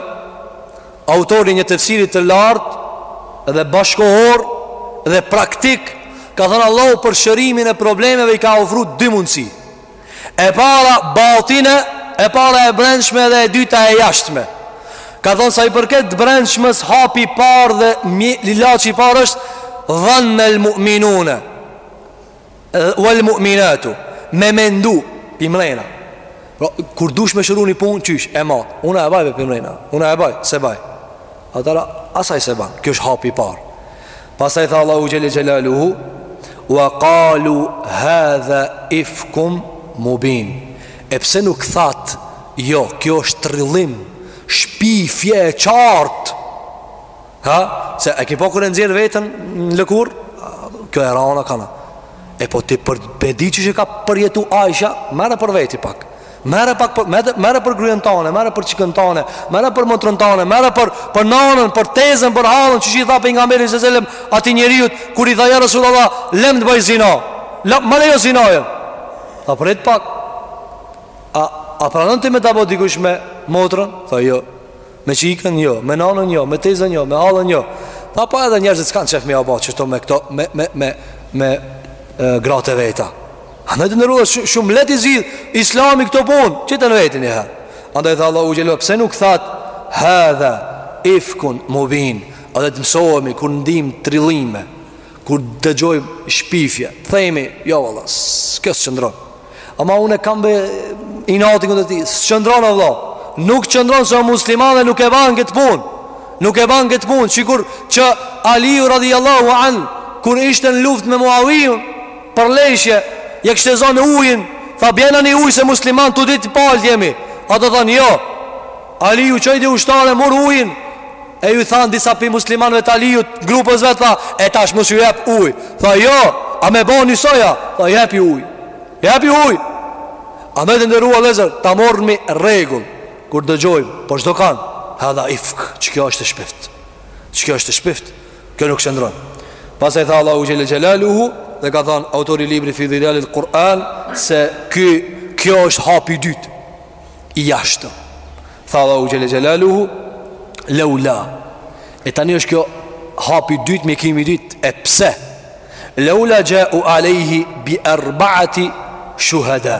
autori i një tefsiri të lartë dhe bashkëkohor dhe praktik, ka thënë Allahu për shërimin e problemeve i ka ofru dy mundësi. E para batine, e para e brendshme dhe e dyta e jashtme. Ka thënë sa i përket brendshmes hapi i parë dhe mje, ilaçi i parë është dhannel muminune. Ual muminatu, me mendu prej mrena. Pra, kur dushë me shëru një punë, qysh, e mat, unë a e baj për prej mrena, unë a e baj, s'e baj. Atëherë, as ai s'e ban, kjo është hapi i parë. Pastaj tha Allahu Xhele Xhelaluhu Wa kalu hadha ifkun mubin E pse nuk thatë Jo, kjo është trillim Shpifje e qartë Ha, se e ki po kur e nxjerr veten në lëkurë Kjo e randë ka qenë E po ti për me ditë qi që ka përjetu Aisha Merre për veti pak Merre pak për, merre për gruen tane, merre për çikën tane, merre për motrën tane, merre për, për nanën, për tezen, për hallën, qysh i tha pejgamberi alejhi selam atij njeriut, kur i tha ja Rasul Allah, lem të bëj zina, lem, ma lejo zinanë. Tha prit pak, a, a pranon ti me ta ba dikush me motrën? Tha jo, me çikën jo, me nanën jo, me tezen jo, me hallën jo. Tha po edhe njerëzit s'kanë qejf me ia ba që me këto, me, me, me, me, me gratë e veta. Andaj të nderuar shumë let i zgjidh Islami këto pun Qite në veti niher Andaj tha Allahu xhel ula Pse nuk that Hadha Ifkun Mubin Edhe të mësohemi Kur ndim trillime Kur dëgjojmë shpifje Themi Jo vallah kjo s'qëndron Ama unë e kam be Inati kundër tij S'qëndron vallah Nuk qëndron se musliman e nuk e ban këtë pun Nuk e ban këtë pun Sikur që Aliu radhi Allahu an Kur ishte në luft me Muawiju Përleshje, ja kishte zënë ujin, tha bjenani ujë se musliman të dy palët jemi. Ata thanë, jo. Aliu çojti ushtare, mur ujin. E ju thanë disa pi muslimanve të Aliut grupës vet, tha, e tash mos ju jep ujë. Tha, jo, a me bo njësoj a, tha, jepi ujë. Jepi ujë. Ama të nderuar vllezër, ta marrim rregull, kur dëgjojmë, po ç'do kanë, hadha ifk, që kjo është e shpift, që kjo është e shpift, Kjo nuk qëndron. Pastaj tha Allahu xhel xelaluhu dhe ka thënë autori i librit Fi dhilal al-Quran se kjo kjo është hapi i dytë i jashtëm. Tha Allahu xhel xelaluhu laula. E thani është kjo hapi i dytë mëkimi i dytë e pse? Laula ja'u alayhi bi arba'ati shuhada.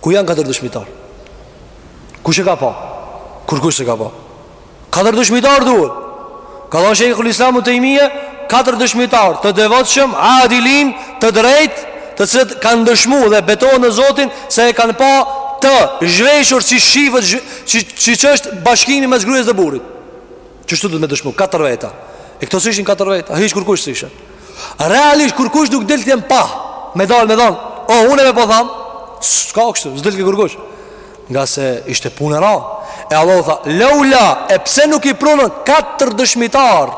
Ku janë katër dëshmitar? Kush e ka pa? Kurkush s'e ka pa? Katër dëshmitar duhet. Ka thënë Sheikhul Islam Ibn Tejmie katër dëshmitar të devotshëm, adilin, të drejt, të cilët kanë dëshmu dhe betohen në Zotin se e kanë pa të zhveshur siç shifet, siç është bashkimi mes gruas dhe burrit. Qështu duhet me dëshmu, katër veta E këto s'ishin katër veta, hiç kurkush s'ishin Realisht kurkush nuk del t'jem pa Me dalë me thanë, o oh, une po tham S'ka kështu, s'dilke kurkush Ngase ishte punë e randë E Allahu tha, leula, e pse nuk i prunën katër dëshmitar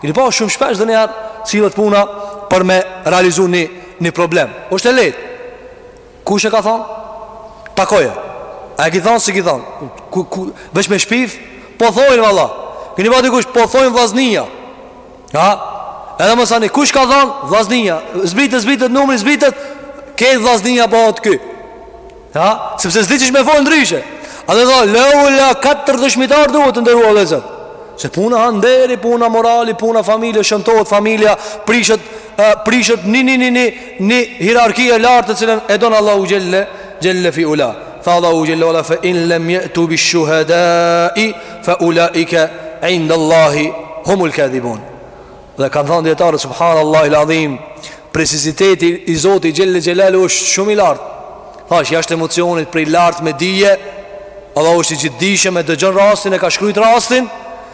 Kini pa shumë shpesh denjëherë Sillet puna për për me realizu një, një problem është e letë Kush e ka thonë? Takoje A e ki thonë s'e ki thonë Veç me shpif Po thojnë valla Keni pa dikush Po thojnë vllaznia Ha Edhe mësoni Kush ka thonë Vllaznia Zbritet zbritet numri zbritet Krejt vllaznia po atë ky Ha Sepse s'di qysh me fol ndryshe A do thonë Leula katër dëshmitar duhet të nderuar vllezër Se puna nderi, puna morali, puna familje, shëmtohet familja, prishet, prishet, ni, ni, ni, ni, Një hierarki e lartë të cilën e don Allahu azze xhelle fi ula. Tha Allahu xhelle ula fa idh lam yatu bi shuhada fa ulaika inda Allahi humul kadhibun. Dhe kanë thënë dietarët subhanallahu el azim, preciziteti i Zotit xhelle xhelalu është shumë i lartë. Thash jashtë emocionit prej lart me dije, Allahu është i gjithdijshëm e dëgjon rastin e ka shkrujt rastin.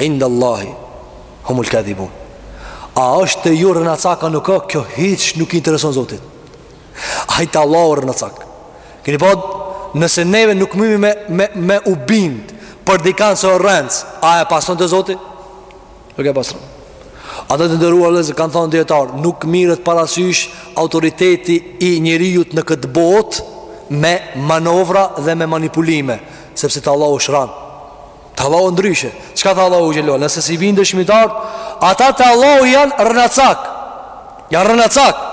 Inda Allahi humul kadhibun. A është te ju rrenacak a nuk o kjo hiç nuk i intereson Zotit. Ai te Allahu rrenacak. Keni pa nëse neve nuk mrrimi me me me u bind për dikan se o rrenc, a e pastron te Zoti? Nuk e pastron. Andaj të nderuar vllezër, kanë thonë dijetarët, nuk mirret parasysh autoriteti i njeriut në këtë botë me manovra dhe me manipulime, sepse te Allahu shranë. Te Allahu ndryshe Çka tha Allahu xhelaluhu Nëse s'i vijnë dëshmitarë Ata te Allahu janë rrenacak Janë rrenacak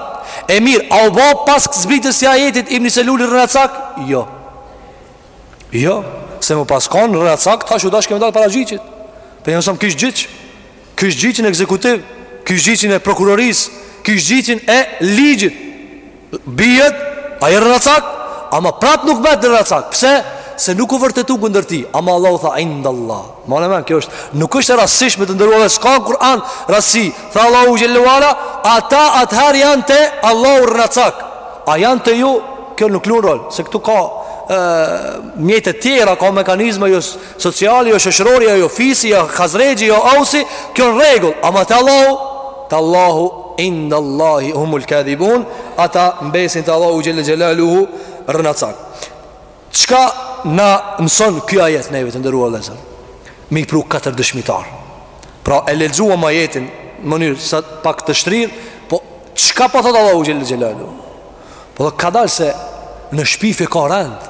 E mirë, a u ba pas kësaj zbritjes së ajetit Ibn Seluli rrenacak? Jo Jo, se me pas kanë rrenacak Tash u dashke me dalë para gjyqit Pejgamberi a.s. kish gjyq Kish gjyqin ekzekutiv, kish gjyqin e prokurorisë, kish gjyqin e ligjit. Dihet, ai rrenacak, ama prap nuk bëhet rrenacak. Pse? Se nuk u vërtetu kundër tij, ama Allahu tha inda Allah. Ma në men, kjo është, nuk është e rastësishme të nderuar vllezër s'ka në Kur'an rastësi. Tha Allahu xhelaluhu, ata atëher janë te Allahu rrenacak. A janë te ju, kjo nuk lun rol, se këtu ka e, mjete tjera, ka mekanizme, jo, Sociali jo shoqërori jo fisi jo hazrexhi jo ausi kjo në rregull ama te Allahu te Allahu inda Allahi humul kadhibun ata mbesin te Allahu xhel xhelaluhu rrenacak çka na mëson ky ajet neve të nderuar vëllezër me i pru katër dëshmitar pra e lexuam ajetin në mënyrë sa pak të shtrirë po çka po thot Allahu xhel xhelaluhu po ka dalë se në shpifje ka rënd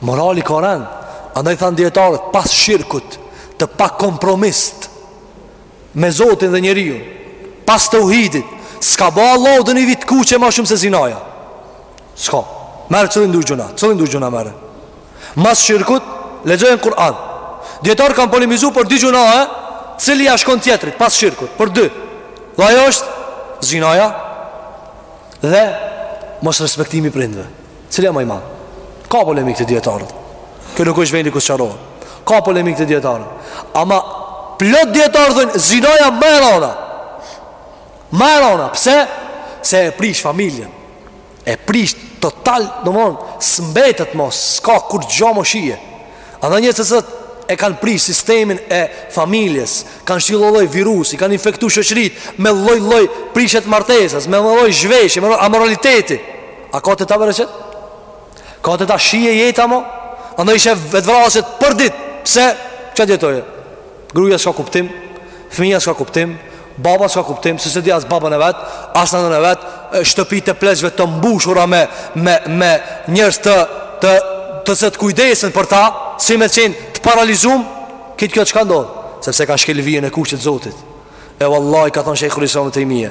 Morali ka rënd Andaj thanë dijetarët pas shirkut Të pakompromis Me Zotin dhe njeriun Pas teuhidit S'ka ba Allahu edhe një vijë t'kuqe ma shumë se zinaja S'ka Merre cilin do gjynah Cilin do gjynah merre Mas shirkut Lexojeni Kur'anin Dijetarët kanë polemizu për dy gjynahe Cili ia shkon tjetrit Pas shirkut Për dy Dhe ajo është Zinaja Dhe Mosrespektimi i prindve Cili është më i madh? Ka polemikë te dijetarët. Kjo nuk është vendi ku sqarohet. Ka polemikë te dijetarët. Ama plot dijetarë thonë zinaja më e rëndë. Më e rëndë, pse? Se e prish familjen. E prish total, domthon, s'mbetet mo, s'ka kurgjë më shije. Andaj njëtë se e kanë prish sistemin e familjes Kanë shti lloj lloj virusi, kanë infektu shoqëritë Me lloj lloj prishjet martesës Me lloj zhveshje, me lloj amoraliteti A ka te ta bereqet? Ka te ta shije jeta mo? A po i sheh vetëvrasjet përditë Pse? Çka t'jetoje? Gruja s'ka kuptim Fëmija s'ka kuptim Baba s'ka kuptim Se s'e di as babën e vet As nanën e vet Shtëpitë e pleqve të mbushura me Me, me njerëz të Të, të cilët kujdesen për ta Si me qenë të paralizum Krejt kjo çka ndodhë Sepse kanë shkel vijën e kuqe t'zotit E vallaj ka thonë shekë kërësë të i mije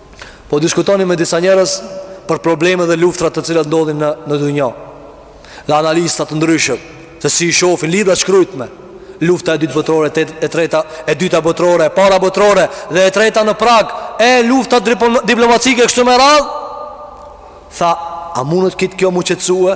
Po diskutonim me disa njerëz për problemet dhe luftrat të cilat ndodhin në, në dunja Dhe analista të ndryshëm Se si i shofin libra t'shkrujtme Lufta e dytë botërore, e treta, e dyta botërore, e para botërore Dhe e treta në prag E lufta diplomatike kështu me radhë Tha, a mundet krejt kjo m'u qetsue?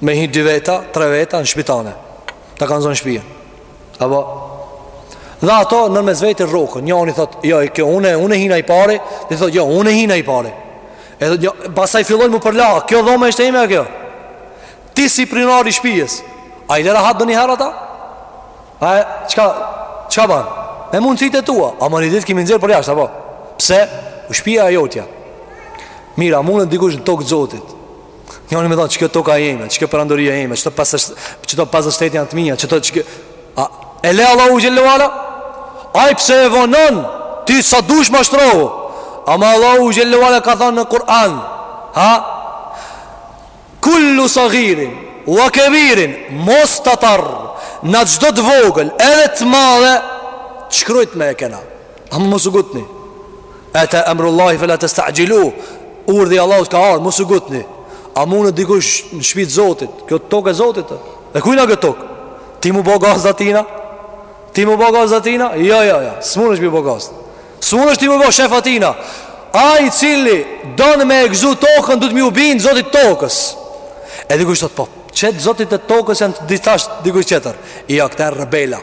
Me hi dy veta, tre veta në shpi tane Ta kanë zonë shpijën Apo Dhe ata nërmes veti rroken Njoni thotë, jo, kjo une, une hina i pari Dhe ai thotë, jo, une hina i pari E thotë, jo, pastaj fillojnë m'u përla Kjo dhomë është e ime e kjo Ti si pronar i shpijës A i le rahat donjëherë ata? A e, çka, çka ban? Me mundësitë e tua Ama një ditë ki me i nxjerrë përjashta, apo Pse? O shpija e jotja Mirë, a munet dikush në tokë t'zotit Njëri me thonë, qikjo toka e jeme, qikjo perandoria e jeme, çto pas çto pas shtetin janë të mia, çto çka a e le Allahu xhelalu ala? Ai pse e vonon? Ti sa dush mashtrohu. Ama Allahu xhelle ve ala ka thënë në Kur'an, ha? Kullu saghirin wa kabirin mustatar. Na çdo të vogël, edhe të madhe, t'shkrujtme e kena. Ama mos u ngutni. Ata amru Allahi fela testa'xhilu Urdhri i Allahut ka ardhë, mos u ngutni A munet dikush në shpi t'zotit Kjo tokë e zotit E kujna kjo tokë Ti m'u bo gazda i tina Ti m'u bo gazda i tina Jo, jo, jo, s'mundesh m'u bo gazda S'mundesh ti m'u bo shef i tina Ai i cili don me e gzu tokën Duhet me iu bind zotit t'tokës E dikush thotë po Qetë zotit të tokës janë të ditasht dikush tjetër Ja, këta e rebela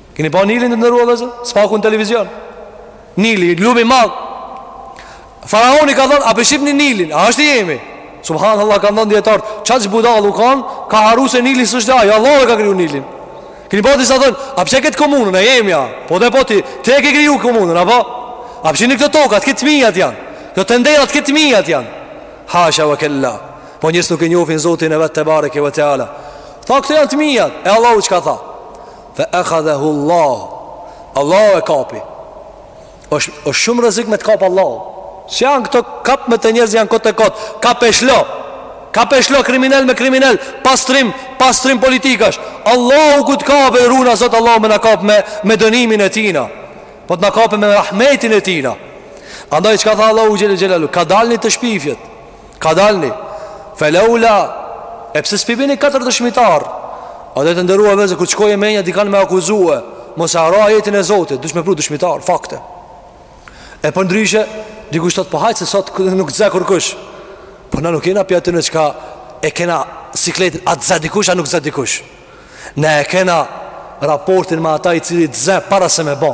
Keni pa Nilin të nderuar vllezër? S'paku në televizion Nili, lumi madh Faraoni ka thonë, a p'e shihni Nilin A është i jemi Subhanallah kanë thonë dijetarët Qaq budallë u kanë, ka harru se Nili s'është ai Allahu e ka kriju Nilin Keni pa disa thonë, a p'e sheh këtë komunën, e jemja Po de po ti, ti e ke kriju komunën, apo A p'i shihni këto tokat, krejt mijat janë Këto tenderat, krejt mijat janë Hasha ve kella Po njerëz nuk e njofin zotin e vet tebareke ve teala Tha këto janë të mijat, e Allahu çka tha Fa akhadhahu Allah. Allahu e kapi. Është shumë rrezik me të kap Allahu. Si janë këto kapmet e njerëzve janë kot e kot. Kap e shlo. Kap e shlo kriminel me kriminel, pastrim, pastrim politikash. Allahu kur të kapë runa zot Allahu me na kap me me dënimin e tina. Po të na kapë me rahmetin e tina. Andaj çka tha Allahu xhelle xhelaluhu, kadalni te shpifjet. Kadalni Feleula E pse s'pi bini katër dëshmitar Andaj të nderuar vllezër Kur shkon menja dikan me akuzue Mos e harro ajetin e zotit Dush me pru dëshmitar Fakte E përndryshe Dikush të të thotë hajt po se sot nuk të sheh kërkush Por po na nuk jena pej atyne çka E kena sikletin A të sheh dikush a nuk të sheh dikush Ne e kena raportin me atë i cili të sheh para se me bo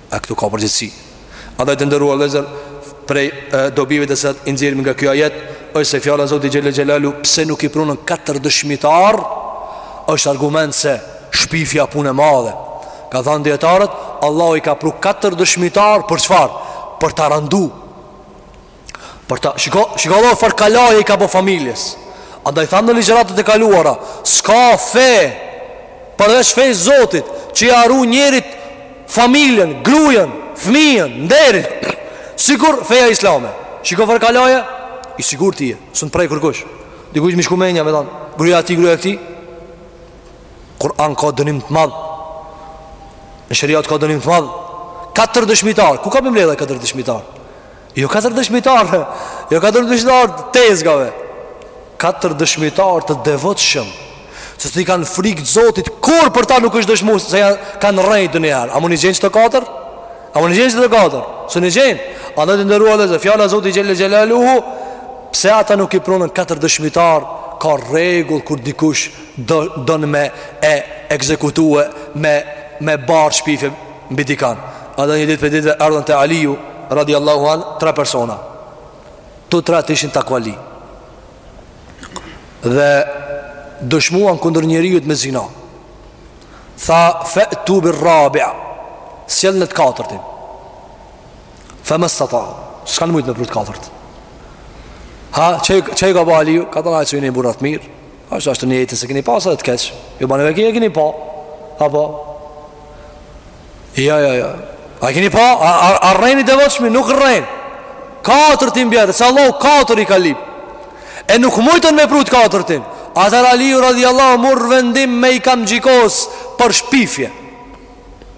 A këtu ka përgjegjësi. Andaj të nderuar vllezër, prej e, dobive të cilat i nxjerrim nga kjo ajet, është se fjala Zotit xhel-le xhelaluhu, pse nuk i prunën katër dëshmitar, është argument se shpifja punë e madhe. Kanë thanë dijetarët, Allahu i ka pru katër dëshmitar për çfarë? Për ta randu. Për ta, shiko, shiko Allahu çfarë kalaje i ka bo familjes Andaj thamë në ligjëratat e kaluara S'ka fe Përveç fesë Zotit Që ia run njerit familjen, grujën, fmijën, nderin Sikur feja islame Shiko farë kalaje I sigurt ti je, s'un të prek kërkush Dikush me i shku menja me thanë Gruja e atij, gruja e ktij Kur'an ka dënim të madh Në sheriat ka dënim të madh Katër dëshmitar Ku ka pi mbledh katër dëshmitar Jo katër dëshmitarë, jo katër dëshmitarë të tezgave. Katër dëshmitarë të devotshëm, që ia kanë frikën Zotit, kur për ta nuk është dëshmu se ja kanë rrejt ndonjëherë. A mun i gjejnë këta katër? A mun i gjejnë këta katër? S'un i gjejnë. Andaj të nderuar vllezër, fjala e Zotit xhel xelaluhu, pse ata nuk i prunën katër dëshmitar? Ka rregull kur dikush do don me e ekzekutue me me bart shpifje Mbi dikan. Andaj një ditë prej ditëve erdhën te Aliu, radiallahu anhu, tre persona. Të tre të ishin takvali. Dhe dëshmuan kundër njeriut me zina. Tha, fe tu bir rabia, sjellne të katërtin. Fe mestetau, s'kanë mujtë me pru të katërtin. Ha, çka ju ka ba Aliu? Ka thanë a që jeni burra t'mirë. Ashtu ashtu nijetin s'e keni pas edhe të keq Ju ban vaki e keni pa A po Jo, jo, jo A keni pa, a, a, a rreni i devotshmi, nuk rren Katërtin bjere, se Allahu katër i ka lyp E nuk mujtën me pru t'katërtin Atëherë Aliu radiallahu mur vendim me i kamxhikos për shpifje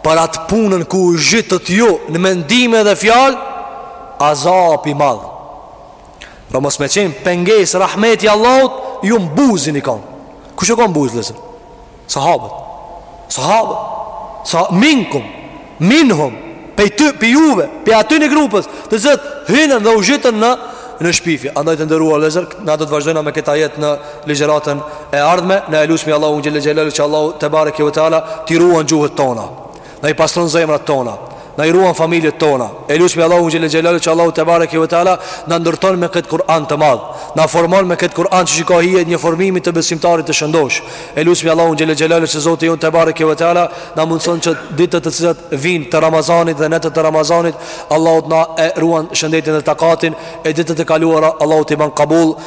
Për atë punën ku u zhytët ju në mendime dhe fjalë, azab i madh. Pra mos me qenë pengesë rahmeti i Allahut, ju m'buzë ini kanë. Kush u kanë m'buzë, vllezër? Sahabët. Sahabët. Sa minkum, minhum, pej ty, pej juve, pej atyne grupës, të cilët hynën dhe u zhytën në, në shpifje. Andaj të nderuar, vllezër, na do të vazhdojna me këtë ajet në ligjëratën e ardhme na e lusmi Allahun xhel xhelalu që Allahu te bareke ve teala t'i ruan gjuhët tona na i pastron zemrat tona na i ruan familjet tona e lusmi Allahun xhel xhelalu që Allahu te bareke ve teala na ndërton me kët Kur'an të madh na formon me kët Kur'an që ka hije një formimi të besimtarit të shëndosh e lusmi Allahun xhel xhelalu që Zoti jon te bareke ve teala na mundson që ditët të cilat vijnë të Ramazanit dhe netët të Ramazanit Allahu t'na e ruan shëndetin dhe takatin e ditët e kaluara Allahu t'i ban kabul